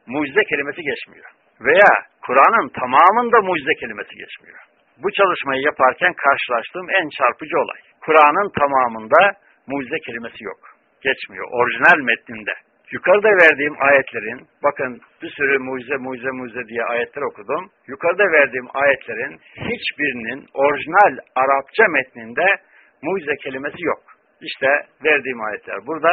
mucize kelimesi geçmiyor. Veya Kur'an'ın tamamında mucize kelimesi geçmiyor. Bu çalışmayı yaparken karşılaştığım en çarpıcı olay. Kur'an'ın tamamında mucize kelimesi yok. geçmiyor. Orijinal metninde. Yukarıda verdiğim ayetlerin, bakın bir sürü mucize mucize mucize diye ayetler okudum. Yukarıda verdiğim ayetlerin hiçbirinin orijinal Arapça metninde mucize kelimesi yok. İşte verdiğim ayetler burada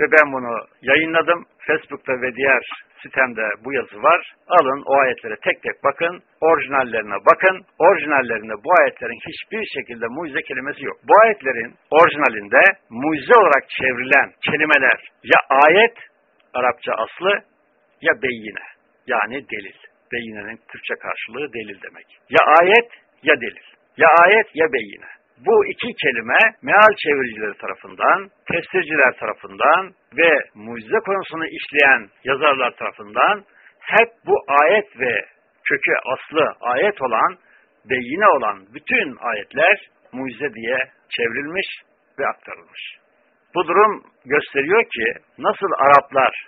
ve ben bunu yayınladım. Facebook'ta ve diğer sitemde bu yazı var. Alın o ayetlere tek tek bakın. Orijinallerine bakın. Orijinallerinde bu ayetlerin hiçbir şekilde mucize kelimesi yok. Bu ayetlerin orijinalinde mucize olarak çevrilen kelimeler ya ayet, Arapça aslı ya beyine yani delil. Beyinenin Türkçe karşılığı delil demek. Ya ayet ya delil. Ya ayet ya beyine. Bu iki kelime meal çeviricileri tarafından, tefsirciler tarafından ve mucize konusunu işleyen yazarlar tarafından hep bu ayet ve kökü aslı ayet olan, beyine olan bütün ayetler mucize diye çevrilmiş ve aktarılmış. Bu durum gösteriyor ki nasıl Araplar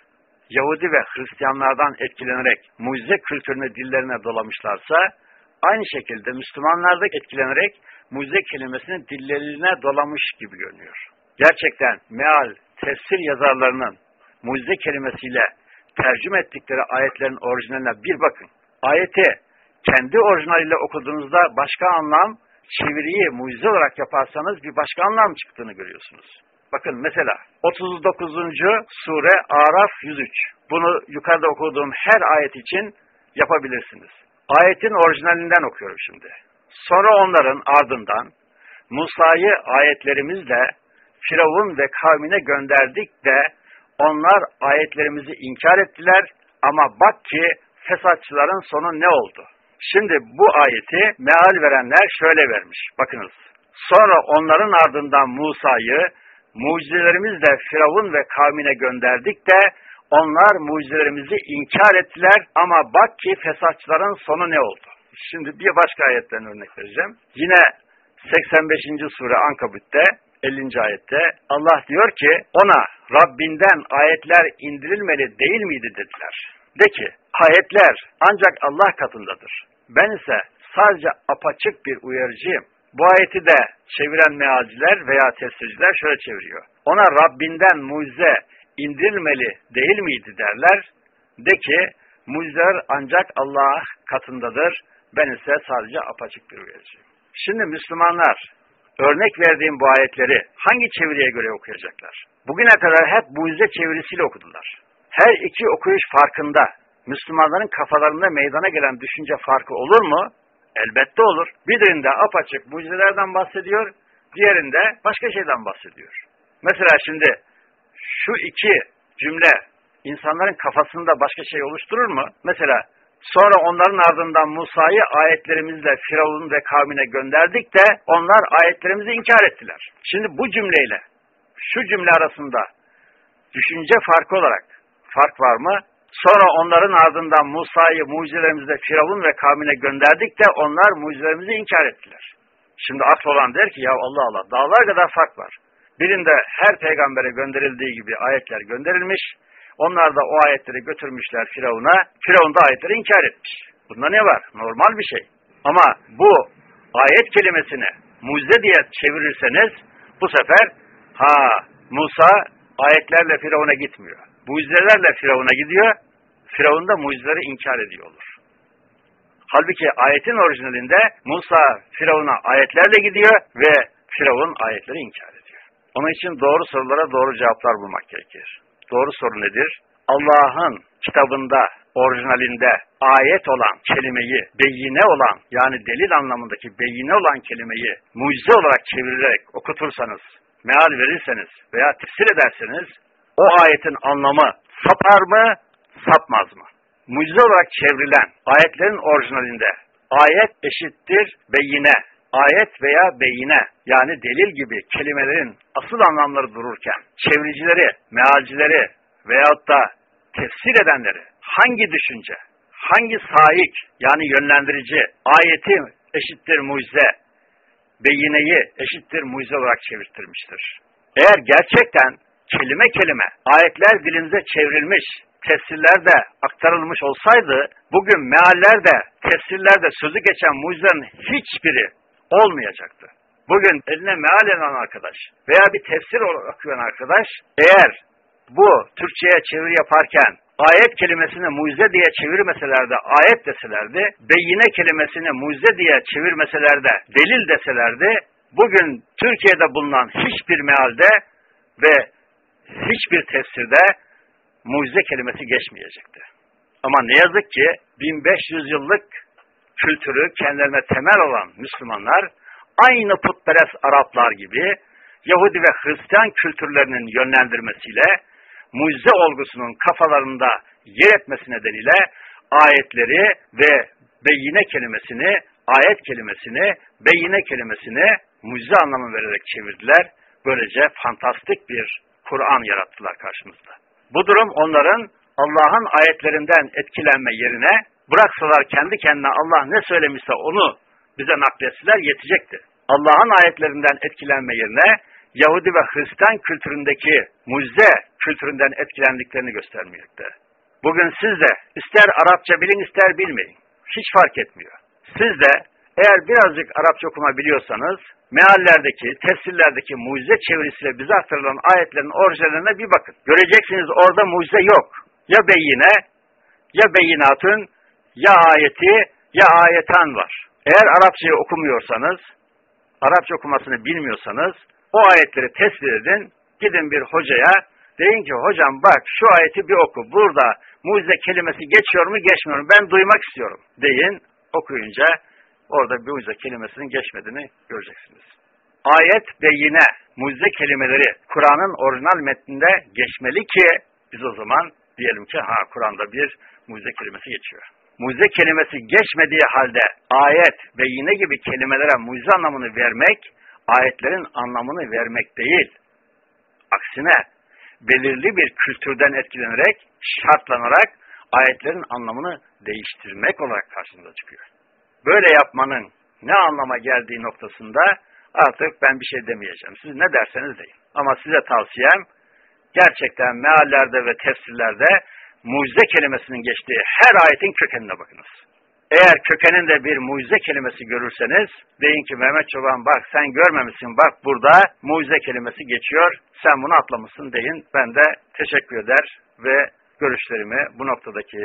Yahudi ve Hristiyanlardan etkilenerek mucize kültürüne dillerine dolamışlarsa aynı şekilde Müslümanlar da etkilenerek mucize kelimesini dillerine dolamış gibi görünüyor. Gerçekten meal, tefsir yazarlarının mucize kelimesiyle tercüme ettikleri ayetlerin orijinaline bir bakın. Ayeti kendi orijinaliyle okuduğunuzda başka anlam, çeviriyi mucize olarak yaparsanız bir başka anlam çıktığını görüyorsunuz. Bakın mesela 39. sure Araf 103. Bunu yukarıda okuduğum her ayet için yapabilirsiniz. Ayetin orijinalinden okuyorum şimdi. Sonra onların ardından Musa'yı ayetlerimizle Firavun ve kavmine gönderdik de onlar ayetlerimizi inkar ettiler ama bak ki fesatçıların sonu ne oldu? Şimdi bu ayeti meal verenler şöyle vermiş. Bakınız. Sonra onların ardından Musa'yı mucizelerimizle Firavun ve kavmine gönderdik de onlar mucizelerimizi inkar ettiler ama bak ki fesatçıların sonu ne oldu? Şimdi bir başka ayetten örnek vereceğim. Yine 85. sure Ankabut'te 50. ayette Allah diyor ki ona Rabbinden ayetler indirilmeli değil miydi dediler. De ki ayetler ancak Allah katındadır. Ben ise sadece apaçık bir uyarıcıyım. Bu ayeti de çeviren mealciler veya tefsirciler şöyle çeviriyor. Ona Rabbinden mucize indirilmeli değil miydi derler. De ki mucizeler ancak Allah katındadır. Ben ise sadece apaçık bir uyarıcıyım. Şimdi Müslümanlar örnek verdiğim bu ayetleri hangi çeviriye göre okuyacaklar? Bugüne kadar hep mucize çevirisiyle okudular. Her iki okuyuş farkında Müslümanların kafalarında meydana gelen düşünce farkı olur mu? Elbette olur. Birinde apaçık mucizelerden bahsediyor, diğerinde başka şeyden bahsediyor. Mesela şimdi şu iki cümle insanların kafasında başka şey oluşturur mu? Mesela Sonra onların ardından Musa'yı ayetlerimizle Firavun ve kavmine gönderdik de onlar ayetlerimizi inkar ettiler. Şimdi bu cümleyle şu cümle arasında düşünce farkı olarak fark var mı? Sonra onların ardından Musa'yı mucizelerimizle Firavun ve kavmine gönderdik de onlar mucizelerimizi inkar ettiler. Şimdi akıl olan der ki ya Allah Allah dağlar kadar fark var. Birinde her peygambere gönderildiği gibi ayetler gönderilmiş. Onlar da o ayetleri götürmüşler Firavun'a. Firavun da ayetleri inkar etmiş. Bunda ne var? Normal bir şey. Ama bu ayet kelimesini mucize diye çevirirseniz bu sefer ha Musa ayetlerle Firavun'a gitmiyor. Mucizelerle Firavun'a gidiyor. Firavun da mucizeleri inkar ediyor olur. Halbuki ayetin orijinalinde Musa Firavun'a ayetlerle gidiyor ve Firavun ayetleri inkar ediyor. Onun için doğru sorulara doğru cevaplar bulmak gerekir. Doğru soru nedir? Allah'ın kitabında, orijinalinde ayet olan kelimeyi, beyine olan yani delil anlamındaki beyine olan kelimeyi mucize olarak çevirerek okutursanız, meal verirseniz veya tefsir ederseniz o ayetin anlamı sapar mı, sapmaz mı? Mucize olarak çevrilen ayetlerin orijinalinde ayet eşittir beyine, ayet veya beyine yani delil gibi kelimelerin asıl anlamları dururken çevricileri, mealcileri veyahut da tefsir edenleri hangi düşünce, hangi sahik yani yönlendirici ayeti eşittir mucize, beyineyi eşittir mucize olarak çevirtirmiştir. Eğer gerçekten kelime kelime ayetler dilimize çevrilmiş, tefsirlerde aktarılmış olsaydı, bugün meallerde, tefsirlerde sözü geçen mucizenin hiçbiri olmayacaktı. bugün eline meal eden arkadaş veya bir tefsir okuyan arkadaş eğer bu Türkçe'ye çeviri yaparken ayet kelimesini mucize diye çevirmeselerdi, ayet deselerdi, beyine kelimesini mucize diye çevirmeselerdi, delil deselerdi, bugün Türkiye'de bulunan hiçbir mealde ve hiçbir tefsirde mucize kelimesi geçmeyecekti. Ama ne yazık ki 1500 yıllık kültürü kendilerine temel olan Müslümanlar aynı putperest Araplar gibi Yahudi ve Hristiyan kültürlerinin yönlendirmesiyle mucize olgusunun kafalarında yer etmesi nedeniyle ayetleri ve beyine kelimesini, ayet kelimesini, beyine kelimesini mucize anlamı vererek çevirdiler. Böylece fantastik bir Kur'an yarattılar karşımızda. Bu durum onların Allah'ın ayetlerinden etkilenme yerine bıraksalar kendi kendine Allah ne söylemişse onu bize nakletseler yetecekti. Allah'ın ayetlerinden etkilenme yerine Yahudi ve Hristiyan kültüründeki mucize kültüründen etkilendiklerini göstermekte. Bugün siz de ister Arapça bilin ister bilmeyin. Hiç fark etmiyor. Siz de eğer birazcık Arapça okuma biliyorsanız meallerdeki, tefsirlerdeki mucize çevirisiyle bize aktarılan ayetlerin orijinaline bir bakın. Göreceksiniz orada mucize yok. Ya beyine, ya beyinatın, ya ayeti, ya ayetan var. Eğer Arapçayı okumuyorsanız, Arapça okumasını bilmiyorsanız, o ayetleri tespit edin, gidin bir hocaya, deyin ki hocam bak şu ayeti bir oku, burada mucize kelimesi geçiyor mu geçmiyor mu ben duymak istiyorum deyin, okuyunca orada bir mucize kelimesinin geçmediğini göreceksiniz. Ayet ve yine mucize kelimeleri Kur'an'ın orijinal metninde geçmeli ki biz o zaman diyelim ki ha Kur'an'da bir mucize kelimesi geçiyor. Mucize kelimesi geçmediği halde ayet ve yine gibi kelimelere mucize anlamını vermek, ayetlerin anlamını vermek değil. Aksine belirli bir kültürden etkilenerek, şartlanarak ayetlerin anlamını değiştirmek olarak karşımıza çıkıyor. Böyle yapmanın ne anlama geldiği noktasında artık ben bir şey demeyeceğim. Siz ne derseniz deyin. Ama size tavsiyem gerçekten meallerde ve tefsirlerde mucize kelimesinin geçtiği her ayetin kökenine bakınız. Eğer kökeninde bir mucize kelimesi görürseniz, deyin ki Mehmet Çoban bak sen görmemişsin bak burada mucize kelimesi geçiyor, sen bunu atlamışsın deyin. Ben de teşekkür eder ve görüşlerimi, bu noktadaki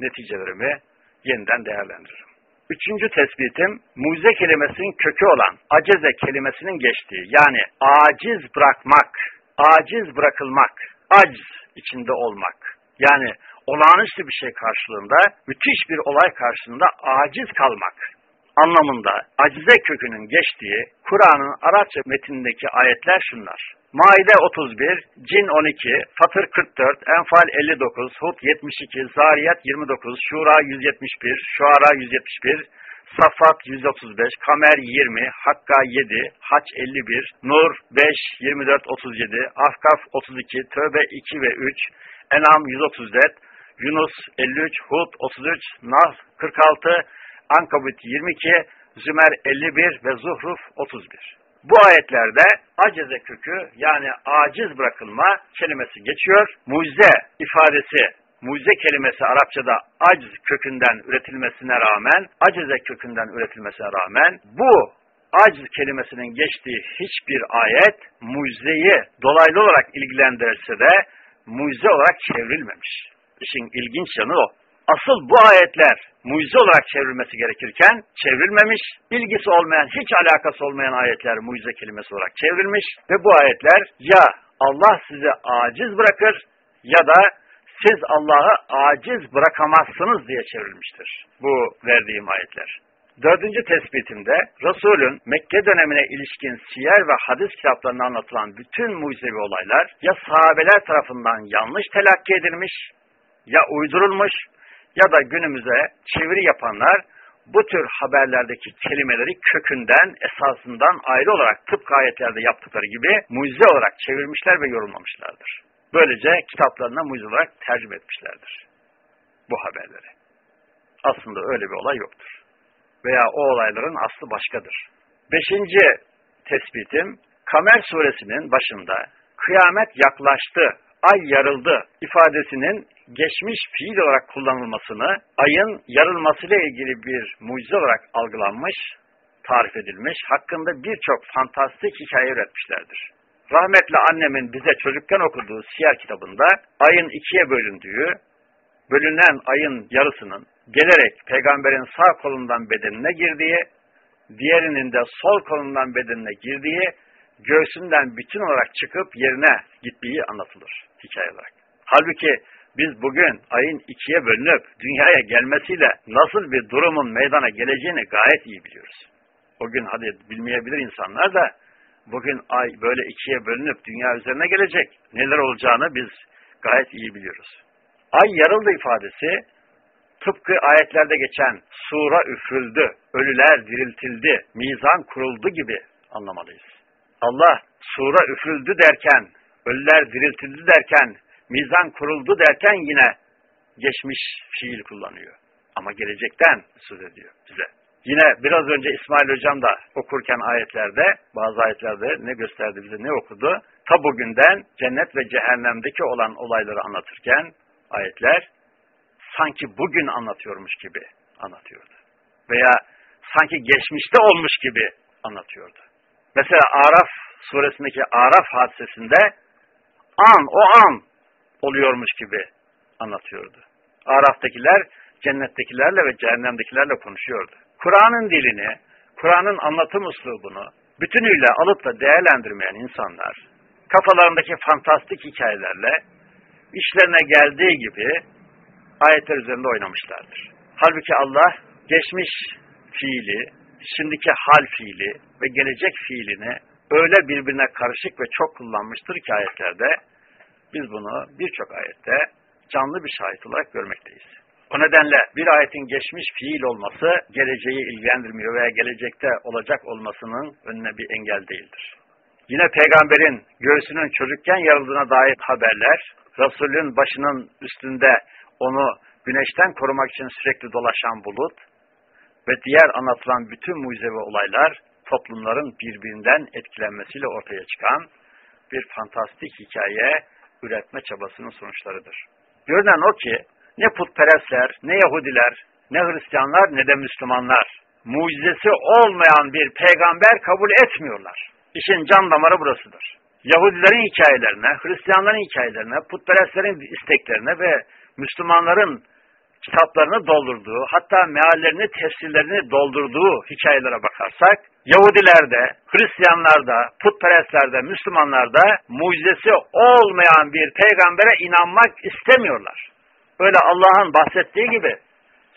neticelerimi yeniden değerlendiririm. Üçüncü tespitim, mucize kelimesinin kökü olan aceze kelimesinin geçtiği, yani aciz bırakmak, aciz bırakılmak, acz içinde olmak. Yani olağanüstü bir şey karşılığında, müthiş bir olay karşılığında aciz kalmak anlamında acize kökünün geçtiği Kur'an'ın Arapça metnindeki ayetler şunlar. Maide 31, Cin 12, Fatır 44, Enfal 59, Hud 72, Zariyat 29, Şura 171, Şuara 171, Safat 135, Kamer 20, Hakka 7, Haç 51, Nur 5, 24, 37, Ahkaf 32, Tövbe 2 ve 3, Enam 134, Yunus 53, Hud 33, Nahl 46, Ankabut 22, Zümer 51 ve Zuhruf 31. Bu ayetlerde acize kökü yani aciz bırakılma kelimesi geçiyor. Mucize ifadesi, mucize kelimesi Arapçada aciz kökünden üretilmesine rağmen, acize kökünden üretilmesine rağmen bu aciz kelimesinin geçtiği hiçbir ayet mucizeyi dolaylı olarak ilgilendirirse de mucize olarak çevrilmemiş. İşin ilginç yanı o. Asıl bu ayetler mucize olarak çevrilmesi gerekirken çevrilmemiş, ilgisi olmayan, hiç alakası olmayan ayetler mucize kelimesi olarak çevrilmiş ve bu ayetler ya Allah sizi aciz bırakır ya da siz Allah'ı aciz bırakamazsınız diye çevrilmiştir bu verdiğim ayetler. Dördüncü tespitimde Resul'ün Mekke dönemine ilişkin siyer ve hadis kitaplarında anlatılan bütün mucizevi olaylar ya sahabeler tarafından yanlış telakki edilmiş, ya uydurulmuş ya da günümüze çeviri yapanlar bu tür haberlerdeki kelimeleri kökünden, esasından ayrı olarak tıpkı ayetlerde yaptıkları gibi mucize olarak çevirmişler ve yorumlamışlardır. Böylece kitaplarına mucize olarak tercüme etmişlerdir bu haberleri. Aslında öyle bir olay yoktur. Veya o olayların aslı başkadır. Beşinci tespitim, Kamer suresinin başında kıyamet yaklaştı, ay yarıldı ifadesinin geçmiş fiil olarak kullanılmasını ayın yarılmasıyla ilgili bir mucize olarak algılanmış tarif edilmiş, hakkında birçok fantastik hikaye üretmişlerdir. Rahmetli annemin bize çocukken okuduğu siyer kitabında ayın ikiye bölündüğü, bölünen ayın yarısının gelerek peygamberin sağ kolundan bedenine girdiği, diğerinin de sol kolundan bedenine girdiği, göğsünden bütün olarak çıkıp yerine gittiği anlatılır hikaye olarak. Halbuki biz bugün ayın ikiye bölünüp dünyaya gelmesiyle nasıl bir durumun meydana geleceğini gayet iyi biliyoruz. O gün hadi bilmeyebilir insanlar da bugün ay böyle ikiye bölünüp dünya üzerine gelecek. Neler olacağını biz gayet iyi biliyoruz. Ay yarıldı ifadesi tıpkı ayetlerde geçen sura üfürüldü, ölüler diriltildi, mizan kuruldu gibi anlamalıyız. Allah sura üfürüldü derken, ölüler diriltildi derken, mizan kuruldu derken yine geçmiş fiil kullanıyor. Ama gelecekten söz ediyor bize. Yine biraz önce İsmail Hocam da okurken ayetlerde, bazı ayetlerde ne gösterdi bize, ne okudu? Ta bugünden cennet ve cehennemdeki olan olayları anlatırken ayetler sanki bugün anlatıyormuş gibi anlatıyordu. Veya sanki geçmişte olmuş gibi anlatıyordu. Mesela Araf suresindeki Araf hadisesinde an o an oluyormuş gibi anlatıyordu. Araf'takiler cennettekilerle ve cehennemdekilerle konuşuyordu. Kur'an'ın dilini, Kur'an'ın anlatım üslubunu bütünüyle alıp da değerlendirmeyen insanlar kafalarındaki fantastik hikayelerle işlerine geldiği gibi ayetler üzerinde oynamışlardır. Halbuki Allah geçmiş fiili, şimdiki hal fiili ve gelecek fiilini öyle birbirine karışık ve çok kullanmıştır ki ayetlerde biz bunu birçok ayette canlı bir şahit olarak görmekteyiz. O nedenle bir ayetin geçmiş fiil olması geleceği ilgilendirmiyor veya gelecekte olacak olmasının önüne bir engel değildir. Yine peygamberin göğsünün çocukken yarıldığına dair haberler, Resulün başının üstünde onu güneşten korumak için sürekli dolaşan bulut ve diğer anlatılan bütün mucizevi olaylar toplumların birbirinden etkilenmesiyle ortaya çıkan bir fantastik hikaye üretme çabasının sonuçlarıdır. Görünen o ki ne putperestler, ne Yahudiler, ne Hristiyanlar ne de Müslümanlar mucizesi olmayan bir peygamber kabul etmiyorlar. İşin can damarı burasıdır. Yahudilerin hikayelerine, Hristiyanların hikayelerine, putperestlerin isteklerine ve Müslümanların kitaplarını doldurduğu, hatta meallerini, tefsirlerini doldurduğu hikayelere bakarsak, Yahudilerde, Hristiyanlarda, putperestlerde, Müslümanlarda mucizesi olmayan bir peygambere inanmak istemiyorlar. Öyle Allah'ın bahsettiği gibi,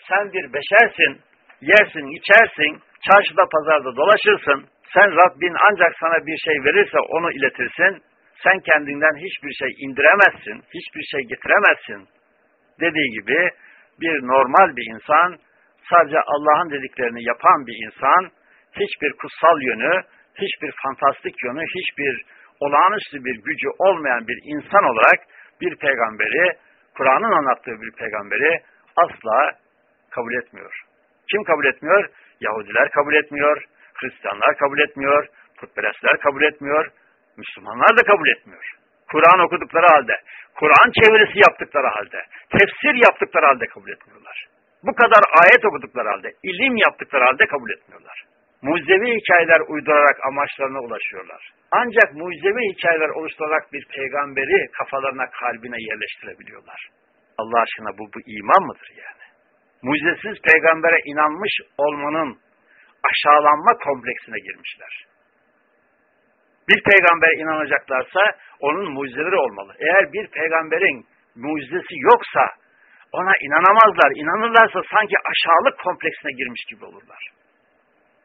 sen bir beşersin, yersin, içersin, çarşıda pazarda dolaşırsın, sen Rabbin ancak sana bir şey verirse onu iletirsin, sen kendinden hiçbir şey indiremezsin, hiçbir şey getiremezsin dediği gibi bir normal bir insan, sadece Allah'ın dediklerini yapan bir insan, hiçbir kutsal yönü, hiçbir fantastik yönü, hiçbir olağanüstü bir gücü olmayan bir insan olarak bir peygamberi, Kur'an'ın anlattığı bir peygamberi asla kabul etmiyor. Kim kabul etmiyor? Yahudiler kabul etmiyor, Hristiyanlar kabul etmiyor, putperestler kabul etmiyor, Müslümanlar da kabul etmiyor. Kur'an okudukları halde, Kur'an çevirisi yaptıkları halde, tefsir yaptıkları halde kabul etmiyorlar. Bu kadar ayet okudukları halde, ilim yaptıkları halde kabul etmiyorlar. Mucizevi hikayeler uydurarak amaçlarına ulaşıyorlar. Ancak mucizevi hikayeler oluşturarak bir peygamberi kafalarına, kalbine yerleştirebiliyorlar. Allah aşkına bu, bu iman mıdır yani? Mucizesiz peygambere inanmış olmanın aşağılanma kompleksine girmişler. Bir peygamber inanacaklarsa onun mucizeleri olmalı. Eğer bir peygamberin mucizesi yoksa ona inanamazlar. İnanırlarsa sanki aşağılık kompleksine girmiş gibi olurlar.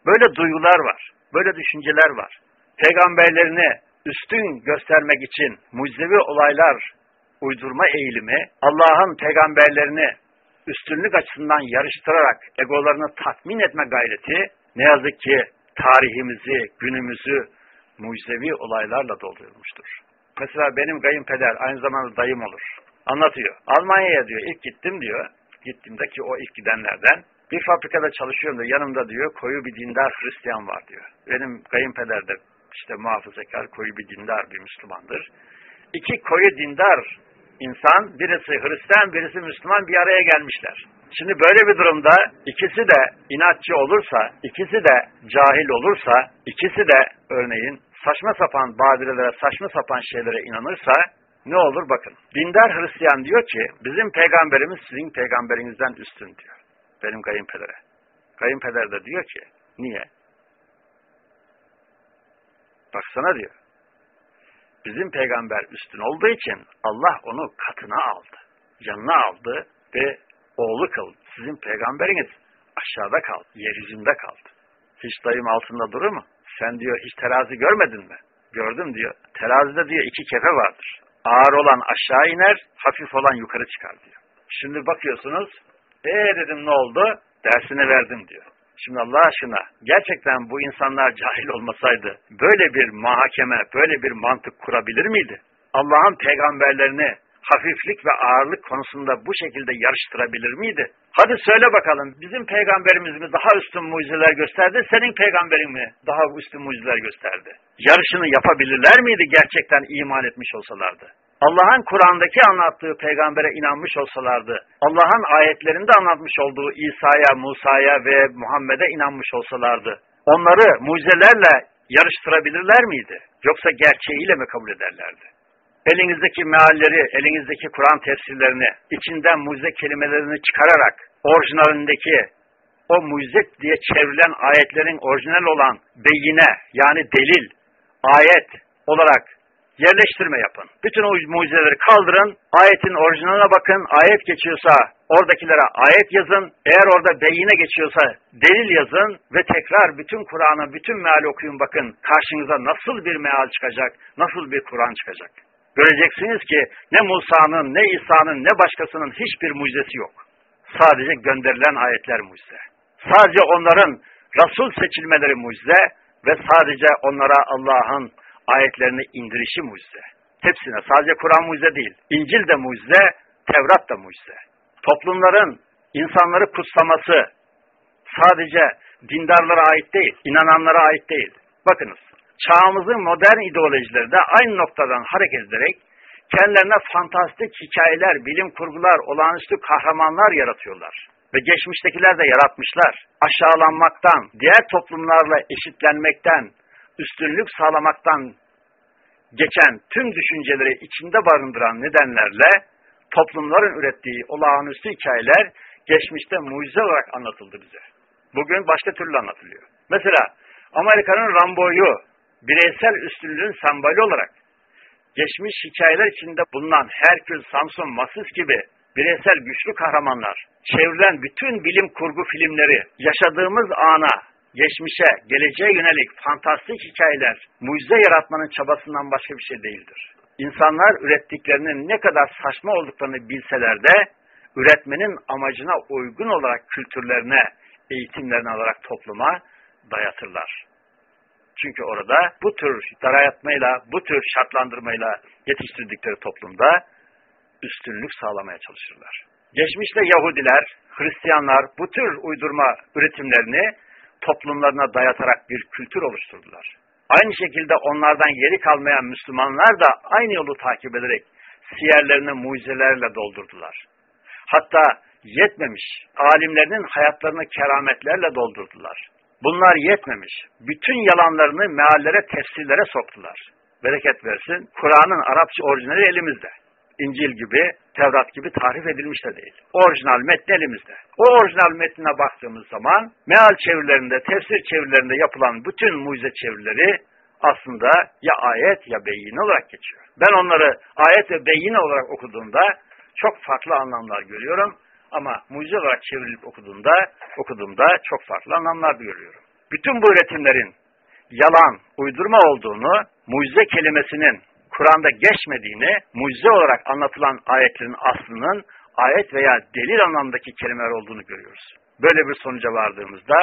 Böyle duygular var. Böyle düşünceler var. Peygamberlerini üstün göstermek için mucizevi olaylar uydurma eğilimi, Allah'ın peygamberlerini üstünlük açısından yarıştırarak egolarını tatmin etme gayreti ne yazık ki tarihimizi, günümüzü mucizevi olaylarla doldurmuştur. Mesela benim kayınpeder aynı zamanda dayım olur. Anlatıyor. Almanya'ya diyor ilk gittim diyor. Gittiğimdeki o ilk gidenlerden. Bir fabrikada çalışıyorum da yanımda diyor koyu bir dindar Hristiyan var diyor. Benim kayınpeder de işte muhafazakar koyu bir dindar bir Müslümandır. İki koyu dindar insan birisi Hristiyan birisi Müslüman bir araya gelmişler. Şimdi böyle bir durumda ikisi de inatçı olursa, ikisi de cahil olursa, ikisi de örneğin saçma sapan badirelere, saçma sapan şeylere inanırsa ne olur bakın. Dindar Hristiyan diyor ki bizim peygamberimiz sizin peygamberinizden üstün diyor. Benim kayınpedere. Kayınpeder de diyor ki niye? Baksana diyor. Bizim peygamber üstün olduğu için Allah onu katına aldı. Yanına aldı ve oğlu kıldı. Sizin peygamberiniz aşağıda kaldı, yeryüzünde kaldı. Hiç dayım altında durur mu? Sen diyor hiç terazi görmedin mi? Gördüm diyor. Terazide diyor iki kefe vardır. Ağır olan aşağı iner, hafif olan yukarı çıkar diyor. Şimdi bakıyorsunuz, ee dedim ne oldu? Dersini verdim diyor. Şimdi Allah aşkına gerçekten bu insanlar cahil olmasaydı böyle bir mahakeme, böyle bir mantık kurabilir miydi? Allah'ın peygamberlerini hafiflik ve ağırlık konusunda bu şekilde yarıştırabilir miydi? Hadi söyle bakalım bizim peygamberimiz mi daha üstün mucizeler gösterdi, senin peygamberin mi daha üstün mucizeler gösterdi? Yarışını yapabilirler miydi gerçekten iman etmiş olsalardı? Allah'ın Kur'an'daki anlattığı peygambere inanmış olsalardı, Allah'ın ayetlerinde anlatmış olduğu İsa'ya, Musa'ya ve Muhammed'e inanmış olsalardı, onları mucizelerle yarıştırabilirler miydi? Yoksa gerçeğiyle mi kabul ederlerdi? Elinizdeki mealleri, elinizdeki Kur'an tefsirlerini, içinden mucize kelimelerini çıkararak, orijinalindeki o mucize diye çevrilen ayetlerin orijinal olan beyine, yani delil, ayet olarak yerleştirme yapın. Bütün o mucizeleri kaldırın, ayetin orijinaline bakın, ayet geçiyorsa oradakilere ayet yazın, eğer orada beyine geçiyorsa delil yazın ve tekrar bütün Kur'an'ı, bütün meal okuyun bakın, karşınıza nasıl bir meal çıkacak, nasıl bir Kur'an çıkacak. Göreceksiniz ki ne Musa'nın, ne İsa'nın, ne başkasının hiçbir mucizesi yok. Sadece gönderilen ayetler mucize. Sadece onların Resul seçilmeleri mucize ve sadece onlara Allah'ın ayetlerini indirişi mucize. Hepsine sadece Kur'an mucize değil. İncil de mucize, Tevrat da mucize. Toplumların insanları kutsaması sadece dindarlara ait değil, inananlara ait değil. Bakınız, çağımızın modern ideolojileri de aynı noktadan hareket ederek kendilerine fantastik hikayeler, bilim kurgular, olağanüstü kahramanlar yaratıyorlar. Ve geçmiştekiler de yaratmışlar. Aşağılanmaktan, diğer toplumlarla eşitlenmekten, üstünlük sağlamaktan geçen tüm düşünceleri içinde barındıran nedenlerle toplumların ürettiği olağanüstü hikayeler geçmişte mucize olarak anlatıldı bize. Bugün başka türlü anlatılıyor. Mesela Amerika'nın Rambo'yu bireysel üstünlüğün sembolü olarak geçmiş hikayeler içinde bulunan Herkül, Samson, Masis gibi bireysel güçlü kahramanlar, çevrilen bütün bilim kurgu filmleri yaşadığımız ana, geçmişe, geleceğe yönelik fantastik hikayeler, mucize yaratmanın çabasından başka bir şey değildir. İnsanlar ürettiklerinin ne kadar saçma olduklarını bilseler de, üretmenin amacına uygun olarak kültürlerine, eğitimlerini alarak topluma dayatırlar. Çünkü orada bu tür darayatmayla, bu tür şartlandırmayla yetiştirdikleri toplumda üstünlük sağlamaya çalışırlar. Geçmişte Yahudiler, Hristiyanlar bu tür uydurma üretimlerini toplumlarına dayatarak bir kültür oluşturdular. Aynı şekilde onlardan geri kalmayan Müslümanlar da aynı yolu takip ederek siyerlerini mucizelerle doldurdular. Hatta yetmemiş, alimlerinin hayatlarını kerametlerle doldurdular. Bunlar yetmemiş. Bütün yalanlarını meallere, tefsirlere soktular. Bereket versin. Kur'an'ın Arapça orijinali elimizde. İncil gibi, Tevrat gibi tarif edilmiş de değil. Orijinal metni elimizde. O orijinal metnine baktığımız zaman meal çevirilerinde, tefsir çevirilerinde yapılan bütün mucize çevirileri aslında ya ayet ya beyin olarak geçiyor. Ben onları ayet ve beyin olarak okuduğumda çok farklı anlamlar görüyorum. Ama mucize olarak çevrilip okuduğumda, okuduğumda çok farklı anlamlar görüyorum. Bütün bu üretimlerin yalan, uydurma olduğunu, mucize kelimesinin Kur'an'da geçmediğini, mucize olarak anlatılan ayetlerin aslının ayet veya delil anlamdaki kelimeler olduğunu görüyoruz. Böyle bir sonuca vardığımızda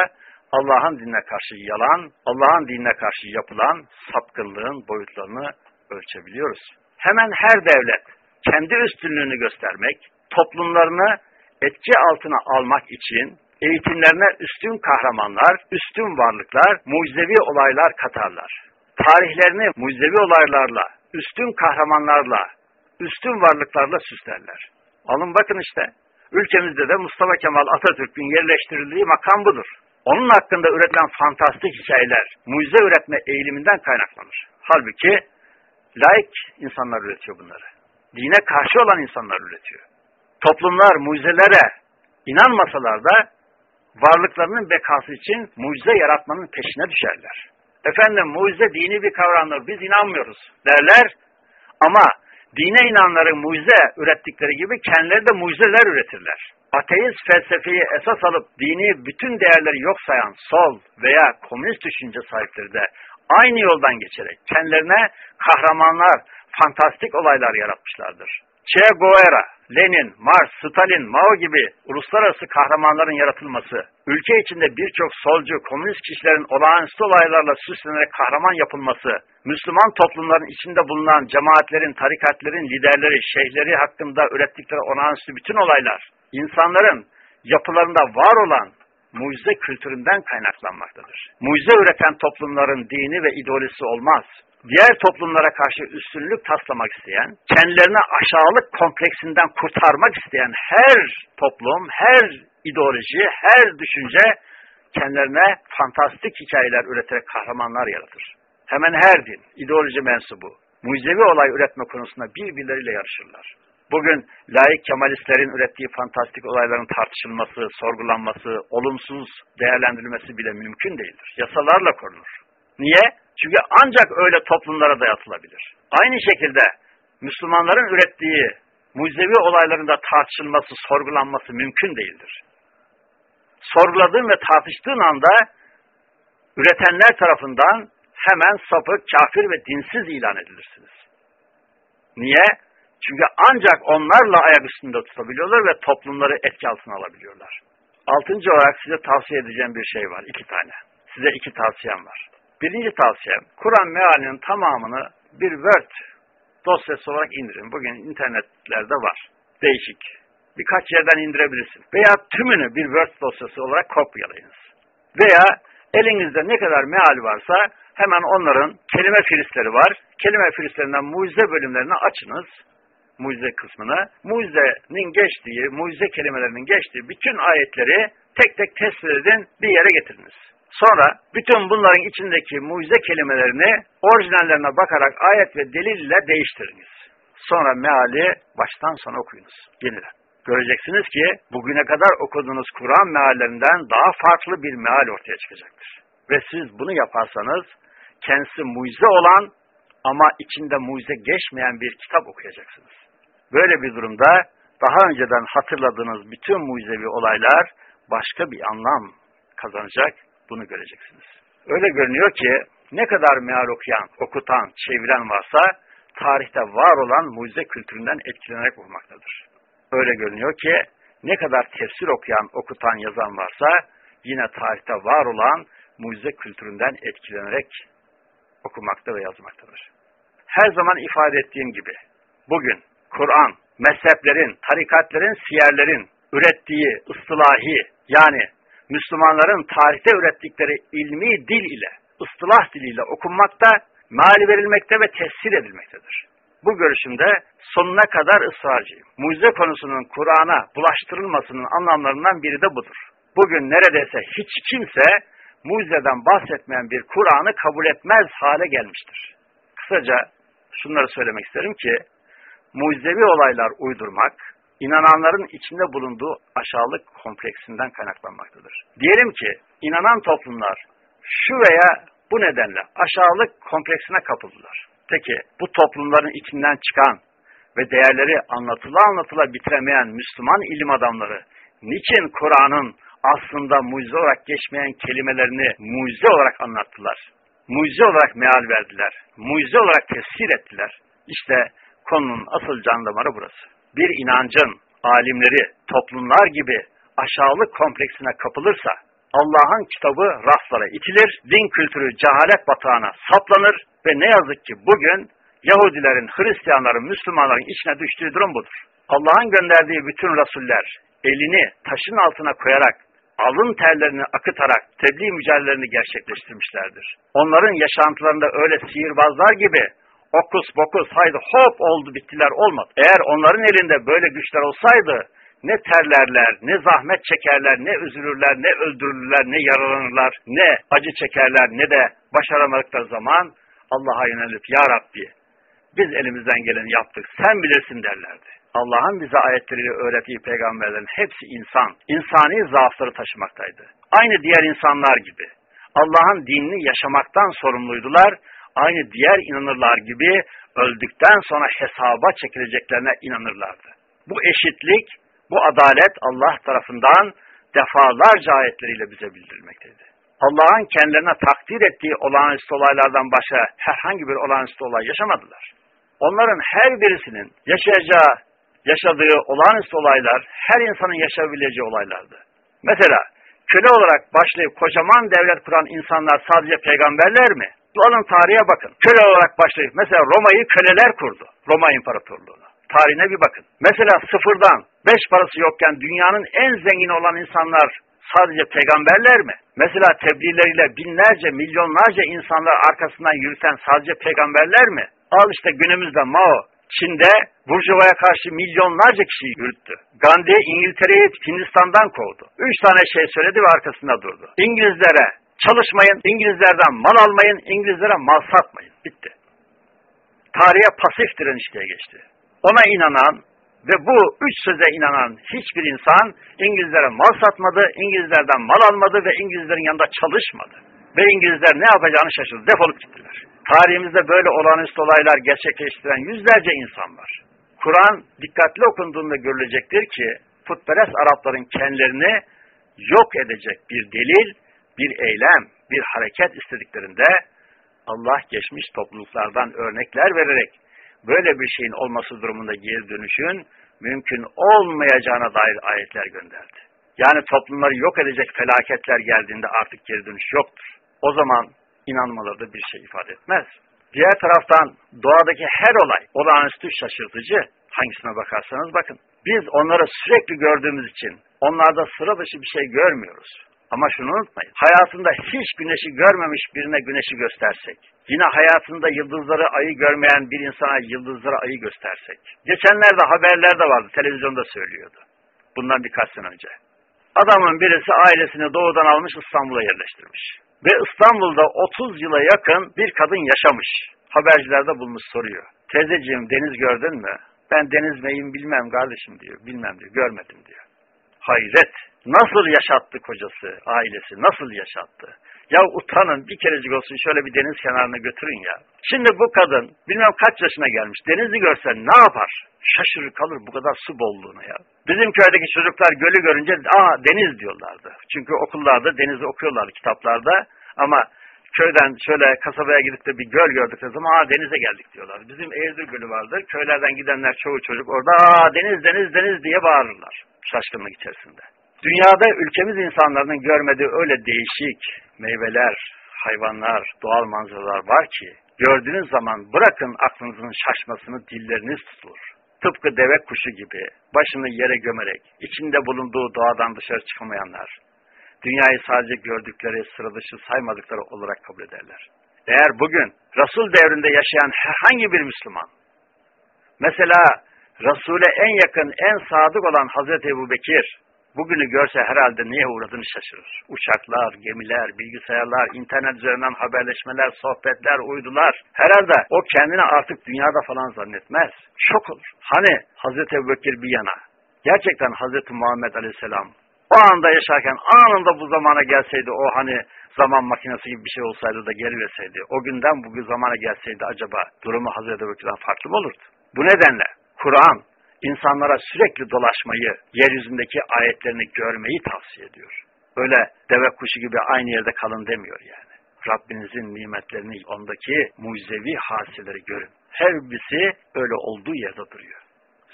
Allah'ın dinine karşı yalan, Allah'ın dinine karşı yapılan sapkınlığın boyutlarını ölçebiliyoruz. Hemen her devlet kendi üstünlüğünü göstermek, toplumlarını etki altına almak için eğitimlerine üstün kahramanlar, üstün varlıklar, mucizevi olaylar katarlar. Tarihlerini mucizevi olaylarla, üstün kahramanlarla, üstün varlıklarla süslerler. Alın bakın işte, Ülkemizde de Mustafa Kemal Atatürk'ün yerleştirildiği makam budur. Onun hakkında üretilen fantastik hikayeler mucize üretme eğiliminden kaynaklanır. Halbuki laik insanlar üretiyor bunları. Dine karşı olan insanlar üretiyor. Toplumlar mucizelere inanmasalar da varlıklarının bekası için mucize yaratmanın peşine düşerler. Efendim mucize dini bir kavramdır, biz inanmıyoruz derler ama dine inanları mucize ürettikleri gibi kendileri de mucizeler üretirler. Ateist felsefeyi esas alıp dini bütün değerleri yok sayan sol veya komünist düşünce sahipleri de aynı yoldan geçerek kendilerine kahramanlar, fantastik olaylar yaratmışlardır. Che Guevara, Lenin, Mars, Stalin, Mao gibi uluslararası kahramanların yaratılması, ülke içinde birçok solcu, komünist kişilerin olağanüstü olaylarla süslenerek kahraman yapılması, Müslüman toplumların içinde bulunan cemaatlerin, tarikatlerin liderleri, şeyhleri hakkında ürettikleri olağanüstü bütün olaylar, insanların yapılarında var olan mucize kültüründen kaynaklanmaktadır. Mucize üreten toplumların dini ve ideolojisi olmaz diğer toplumlara karşı üstünlük taslamak isteyen, kendilerini aşağılık kompleksinden kurtarmak isteyen her toplum, her ideoloji, her düşünce kendilerine fantastik hikayeler üreterek kahramanlar yaratır. Hemen her din, ideoloji mensubu, mucizevi olay üretme konusunda birbirleriyle yarışırlar. Bugün laik kemalistlerin ürettiği fantastik olayların tartışılması, sorgulanması, olumsuz değerlendirilmesi bile mümkün değildir. Yasalarla korunur. Niye? Çünkü ancak öyle toplumlara dayatılabilir. Aynı şekilde Müslümanların ürettiği mucizevi olaylarında tartışılması, sorgulanması mümkün değildir. Sorguladığın ve tartıştığın anda üretenler tarafından hemen sapık, kafir ve dinsiz ilan edilirsiniz. Niye? Çünkü ancak onlarla ayak üstünde tutabiliyorlar ve toplumları etki altına alabiliyorlar. Altıncı olarak size tavsiye edeceğim bir şey var. iki tane. Size iki tavsiyem var. Birinci tavsiyem, Kur'an mealinin tamamını bir Word dosyası olarak indirin. Bugün internetlerde var. Değişik. Birkaç yerden indirebilirsin. Veya tümünü bir Word dosyası olarak kopyalayınız. Veya elinizde ne kadar meal varsa hemen onların kelime filistleri var. Kelime filistlerinden mucize bölümlerini açınız. Mucize kısmını. Mucizenin geçtiği, mucize kelimelerinin geçtiği bütün ayetleri tek tek tespit edin, bir yere getiriniz. Sonra bütün bunların içindeki mucize kelimelerini orijinallerine bakarak ayet ve delil ile değiştiriniz. Sonra meali baştan sona okuyunuz. Yeniden. Göreceksiniz ki bugüne kadar okuduğunuz Kur'an meallerinden daha farklı bir meal ortaya çıkacaktır. Ve siz bunu yaparsanız kendisi mucize olan ama içinde mucize geçmeyen bir kitap okuyacaksınız. Böyle bir durumda daha önceden hatırladığınız bütün mucizevi olaylar başka bir anlam kazanacak bunu göreceksiniz. Öyle görünüyor ki ne kadar meal okuyan, okutan, çeviren varsa tarihte var olan mucize kültüründen etkilenerek okumaktadır. Öyle görünüyor ki ne kadar tefsir okuyan, okutan, yazan varsa yine tarihte var olan mucize kültüründen etkilenerek okumakta ve yazmaktadır. Her zaman ifade ettiğim gibi bugün Kur'an, mezheplerin, tarikatlerin, siyerlerin ürettiği ıslahi yani Müslümanların tarihte ürettikleri ilmi dil ile, ıstılah diliyle okunmakta, mali verilmekte ve tesir edilmektedir. Bu görüşümde sonuna kadar ısrarcıyım. Mucize konusunun Kur'an'a bulaştırılmasının anlamlarından biri de budur. Bugün neredeyse hiç kimse mucizeden bahsetmeyen bir Kur'an'ı kabul etmez hale gelmiştir. Kısaca şunları söylemek isterim ki, mucizevi olaylar uydurmak, inananların içinde bulunduğu aşağılık kompleksinden kaynaklanmaktadır. Diyelim ki inanan toplumlar şu veya bu nedenle aşağılık kompleksine kapıldılar. Peki bu toplumların içinden çıkan ve değerleri anlatıla anlatıla bitiremeyen Müslüman ilim adamları niçin Kur'an'ın aslında mucize olarak geçmeyen kelimelerini mucize olarak anlattılar? Mucize olarak meal verdiler. Mucize olarak tefsir ettiler. İşte konunun asıl can damarı burası bir inancın alimleri toplumlar gibi aşağılık kompleksine kapılırsa Allah'ın kitabı raflara itilir, din kültürü cehalet batağına saplanır ve ne yazık ki bugün Yahudilerin, Hristiyanların, Müslümanların içine düştüğü durum budur. Allah'ın gönderdiği bütün rasuller elini taşın altına koyarak, alın terlerini akıtarak tebliğ mücadelelerini gerçekleştirmişlerdir. Onların yaşantılarında öyle sihirbazlar gibi okus bokus haydi hop oldu bittiler olmadı. Eğer onların elinde böyle güçler olsaydı ne terlerler, ne zahmet çekerler, ne üzülürler, ne öldürülürler, ne yaralanırlar, ne acı çekerler, ne de başaramadıkları zaman Allah'a yönelip Ya Rabbi biz elimizden geleni yaptık, sen bilirsin derlerdi. Allah'ın bize ayetleriyle öğrettiği peygamberlerin hepsi insan, insani zaafları taşımaktaydı. Aynı diğer insanlar gibi. Allah'ın dinini yaşamaktan sorumluydular. Aynı diğer inanırlar gibi öldükten sonra hesaba çekileceklerine inanırlardı. Bu eşitlik, bu adalet Allah tarafından defalarca ayetleriyle bize bildirilmekteydi. Allah'ın kendilerine takdir ettiği olağanüstü olaylardan başka herhangi bir olağanüstü olay yaşamadılar. Onların her birisinin yaşayacağı, yaşadığı olağanüstü olaylar her insanın yaşayabileceği olaylardı. Mesela köle olarak başlayıp kocaman devlet kuran insanlar sadece peygamberler mi? Alın tarihe bakın. Köle olarak başlayıp mesela Roma'yı köleler kurdu. Roma İmparatorluğu'nu. Tarihine bir bakın. Mesela sıfırdan beş parası yokken dünyanın en zengin olan insanlar sadece peygamberler mi? Mesela tebliğleriyle binlerce, milyonlarca insanlar arkasından yürüten sadece peygamberler mi? Al işte günümüzde Mao, Çin'de Burjuva'ya karşı milyonlarca kişiyi yürüttü. Gandhi İngiltere'yi Hindistan'dan kovdu. Üç tane şey söyledi ve arkasında durdu. İngilizlere çalışmayın, İngilizlerden mal almayın, İngilizlere mal satmayın. Bitti. Tarihe pasif direniş diye geçti. Ona inanan ve bu üç söze inanan hiçbir insan İngilizlere mal satmadı, İngilizlerden mal almadı ve İngilizlerin yanında çalışmadı. Ve İngilizler ne yapacağını şaşırdı, defolup gittiler. Tarihimizde böyle olağanüstü olaylar gerçekleştiren yüzlerce insan var. Kur'an dikkatli okunduğunda görülecektir ki putperest Arapların kendilerini yok edecek bir delil, bir eylem, bir hareket istediklerinde Allah geçmiş topluluklardan örnekler vererek böyle bir şeyin olması durumunda geri dönüşün mümkün olmayacağına dair ayetler gönderdi. Yani toplumları yok edecek felaketler geldiğinde artık geri dönüş yoktur. O zaman inanmaları da bir şey ifade etmez. Diğer taraftan doğadaki her olay olağanüstü şaşırtıcı. Hangisine bakarsanız bakın. Biz onları sürekli gördüğümüz için onlarda sıra dışı bir şey görmüyoruz. Ama şunu unutmayın. Hayatında hiç güneşi görmemiş birine güneşi göstersek, yine hayatında yıldızları, ayı görmeyen bir insana yıldızları, ayı göstersek. Geçenlerde haberlerde vardı, televizyonda söylüyordu. Bundan birkaç sene önce. Adamın birisi ailesini doğudan almış İstanbul'a yerleştirmiş. Ve İstanbul'da 30 yıla yakın bir kadın yaşamış. Habercilerde bulmuş soruyor. Teyzeciğim deniz gördün mü? Ben deniz meyim bilmem kardeşim diyor. Bilmem diyor. Görmedim diyor. Hayret. Nasıl yaşattı kocası, ailesi? Nasıl yaşattı? Ya utanın bir kerecik olsun şöyle bir deniz kenarına götürün ya. Şimdi bu kadın bilmem kaç yaşına gelmiş. Denizi görse ne yapar? Şaşırır kalır bu kadar su bolluğuna ya. Bizim köydeki çocuklar gölü görünce aa deniz diyorlardı. Çünkü okullarda denizi okuyorlardı kitaplarda. Ama köyden şöyle kasabaya gidip de bir göl gördükleri zaman aa denize geldik diyorlar. Bizim Eğirdir Gölü vardır. Köylerden gidenler çoğu çocuk orada aa deniz deniz deniz diye bağırırlar. Şaşkınlık içerisinde. Dünyada ülkemiz insanların görmediği öyle değişik meyveler, hayvanlar, doğal manzaralar var ki gördüğünüz zaman bırakın aklınızın şaşmasını dilleriniz tutulur. Tıpkı deve kuşu gibi başını yere gömerek içinde bulunduğu doğadan dışarı çıkamayanlar dünyayı sadece gördükleri sıra dışı saymadıkları olarak kabul ederler. Eğer bugün Resul devrinde yaşayan herhangi bir Müslüman mesela Resul'e en yakın, en sadık olan Hazreti Ebu Bekir bugünü görse herhalde neye uğradığını şaşırır. Uçaklar, gemiler, bilgisayarlar, internet üzerinden haberleşmeler, sohbetler, uydular. Herhalde o kendini artık dünyada falan zannetmez. Şok olur. Hani Hazreti Ebubekir bir yana, gerçekten Hazreti Muhammed Aleyhisselam o anda yaşarken anında bu zamana gelseydi o hani zaman makinesi gibi bir şey olsaydı da geri verseydi, o günden bugün zamana gelseydi acaba durumu Hazreti Ebubekir'den farklı mı olurdu? Bu nedenle Kur'an insanlara sürekli dolaşmayı, yeryüzündeki ayetlerini görmeyi tavsiye ediyor. Öyle deve kuşu gibi aynı yerde kalın demiyor yani. Rabbinizin nimetlerini, ondaki mucizevi hasileri görün. Her birisi öyle olduğu yerde duruyor.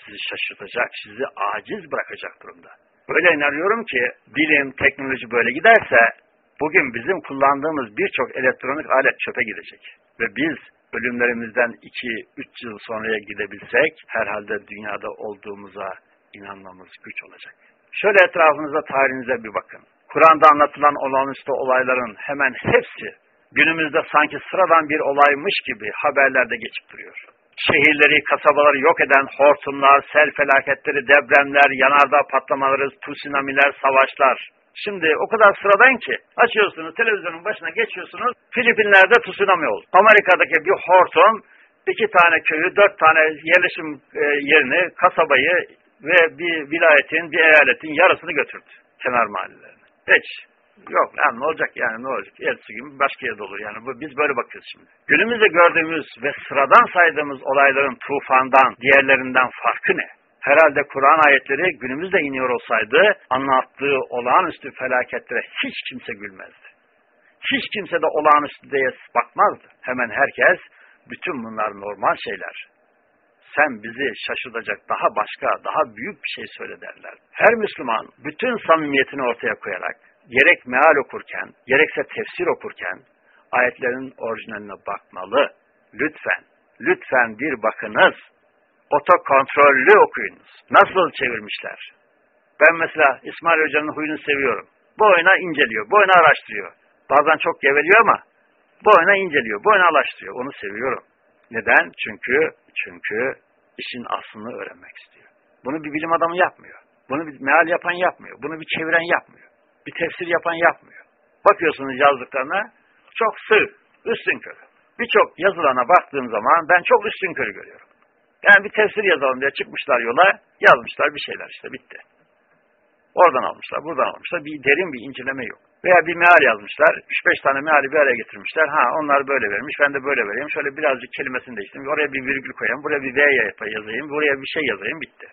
Sizi şaşırtacak, sizi aciz bırakacak durumda. Böyle inanıyorum ki bilim, teknoloji böyle giderse bugün bizim kullandığımız birçok elektronik alet çöpe gidecek. Ve biz ölümlerimizden 2-3 yıl sonraya gidebilsek herhalde dünyada olduğumuza inanmamız güç olacak. Şöyle etrafınıza, tarihinize bir bakın. Kur'an'da anlatılan olağanüstü olayların hemen hepsi günümüzde sanki sıradan bir olaymış gibi haberlerde geçip duruyor. Şehirleri, kasabaları yok eden hortumlar, sel felaketleri, depremler, yanardağ patlamaları, tsunamiler, savaşlar. Şimdi o kadar sıradan ki açıyorsunuz televizyonun başına geçiyorsunuz Filipinler'de tsunami oldu. Amerika'daki bir hortum iki tane köyü, dört tane yerleşim e, yerini, kasabayı ve bir vilayetin, bir eyaletin yarısını götürdü kenar mahallelerine. Hiç. Yok lan ne olacak yani ne olacak? Ertesi gün başka yerde olur yani. Bu, biz böyle bakıyoruz şimdi. Günümüzde gördüğümüz ve sıradan saydığımız olayların tufandan, diğerlerinden farkı ne? Herhalde Kur'an ayetleri günümüzde iniyor olsaydı anlattığı olağanüstü felaketlere hiç kimse gülmezdi. Hiç kimse de olağanüstü diye bakmazdı. Hemen herkes bütün bunlar normal şeyler. Sen bizi şaşırtacak daha başka, daha büyük bir şey söyle derler. Her Müslüman bütün samimiyetini ortaya koyarak gerek meal okurken, gerekse tefsir okurken ayetlerin orijinaline bakmalı. Lütfen, lütfen bir bakınız. Otokontrollü okuyunuz. Nasıl çevirmişler? Ben mesela İsmail Hoca'nın huyunu seviyorum. Bu oyuna inceliyor, bu oyunu araştırıyor. Bazen çok geveliyor ama bu oyuna inceliyor, bu oyunu araştırıyor. Onu seviyorum. Neden? Çünkü çünkü işin aslını öğrenmek istiyor. Bunu bir bilim adamı yapmıyor. Bunu bir meal yapan yapmıyor. Bunu bir çeviren yapmıyor. Bir tefsir yapan yapmıyor. Bakıyorsunuz yazdıklarına çok sığ, üstün körü. Birçok yazılana baktığım zaman ben çok üstün körü görüyorum. Yani bir tefsir yazalım diye çıkmışlar yola, yazmışlar bir şeyler işte bitti. Oradan almışlar, buradan almışlar. Bir derin bir inceleme yok. Veya bir meal yazmışlar. 3-5 tane meali bir araya getirmişler. Ha onlar böyle vermiş, ben de böyle vereyim. Şöyle birazcık kelimesini değiştireyim. Oraya bir virgül koyayım, buraya bir V yazayım, buraya bir şey yazayım, bitti.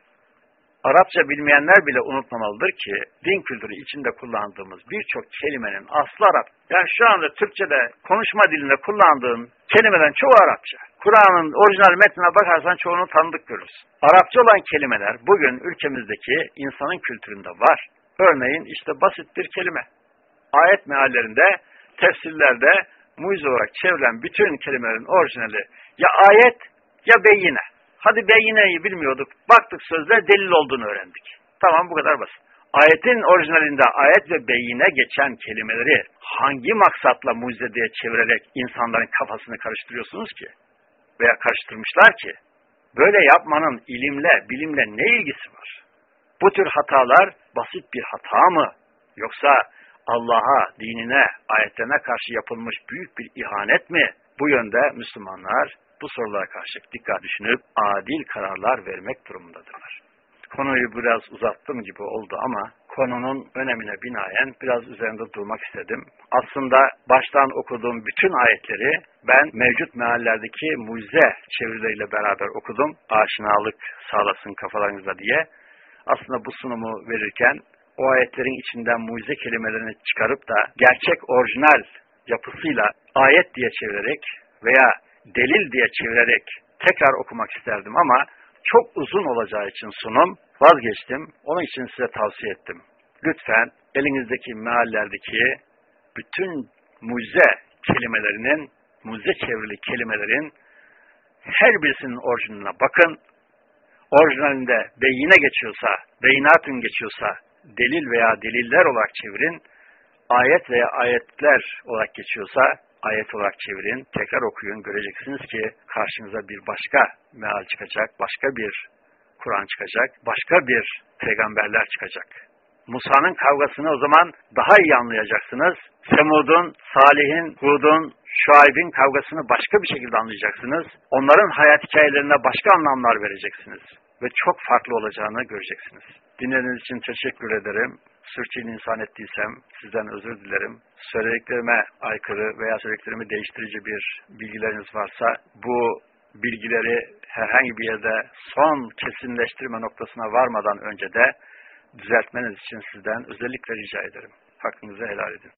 Arapça bilmeyenler bile unutmamalıdır ki din kültürü içinde kullandığımız birçok kelimenin aslı Arap. Yani şu anda Türkçe'de konuşma dilinde kullandığın kelimelerin çoğu Arapça. Kur'an'ın orijinal metnine bakarsan çoğunu tanıdık görürsün. Arapça olan kelimeler bugün ülkemizdeki insanın kültüründe var. Örneğin işte basit bir kelime. Ayet meallerinde, tefsirlerde mucize olarak çevrilen bütün kelimelerin orijinali ya ayet ya beyine. Hadi beyineyi bilmiyorduk. Baktık sözler delil olduğunu öğrendik. Tamam bu kadar basit. Ayetin orijinalinde ayet ve beyine geçen kelimeleri hangi maksatla mucize diye çevirerek insanların kafasını karıştırıyorsunuz ki? Veya karıştırmışlar ki? Böyle yapmanın ilimle, bilimle ne ilgisi var? Bu tür hatalar basit bir hata mı? Yoksa Allah'a, dinine, ayetlerine karşı yapılmış büyük bir ihanet mi? Bu yönde Müslümanlar bu sorulara karşı dikkat düşünüp adil kararlar vermek durumundadırlar. Konuyu biraz uzattım gibi oldu ama konunun önemine binaen biraz üzerinde durmak istedim. Aslında baştan okuduğum bütün ayetleri ben mevcut meallerdeki mucize çevirileriyle beraber okudum. Aşinalık sağlasın kafalarınızda diye. Aslında bu sunumu verirken o ayetlerin içinden mucize kelimelerini çıkarıp da gerçek orijinal yapısıyla ayet diye çevirerek veya delil diye çevirerek tekrar okumak isterdim ama çok uzun olacağı için sunum vazgeçtim. Onun için size tavsiye ettim. Lütfen elinizdeki meallerdeki bütün mucize kelimelerinin, mucize çevrili kelimelerin her birisinin orijinaline bakın. Orijinalinde beyine geçiyorsa, beyinatın geçiyorsa delil veya deliller olarak çevirin. Ayet veya ayetler olarak geçiyorsa ayet olarak çevirin, tekrar okuyun. Göreceksiniz ki karşınıza bir başka meal çıkacak, başka bir Kur'an çıkacak, başka bir peygamberler çıkacak. Musa'nın kavgasını o zaman daha iyi anlayacaksınız. Semud'un, Salih'in, Hud'un, Şuayb'in kavgasını başka bir şekilde anlayacaksınız. Onların hayat hikayelerine başka anlamlar vereceksiniz. Ve çok farklı olacağını göreceksiniz. Dinlediğiniz için teşekkür ederim. İnsan ettiysem sizden özür dilerim. Söylediklerime aykırı veya söylediklerimi değiştirici bir bilgileriniz varsa bu bilgileri herhangi bir yerde son kesinleştirme noktasına varmadan önce de düzeltmeniz için sizden özellikle rica ederim. Hakkınızı helal edin.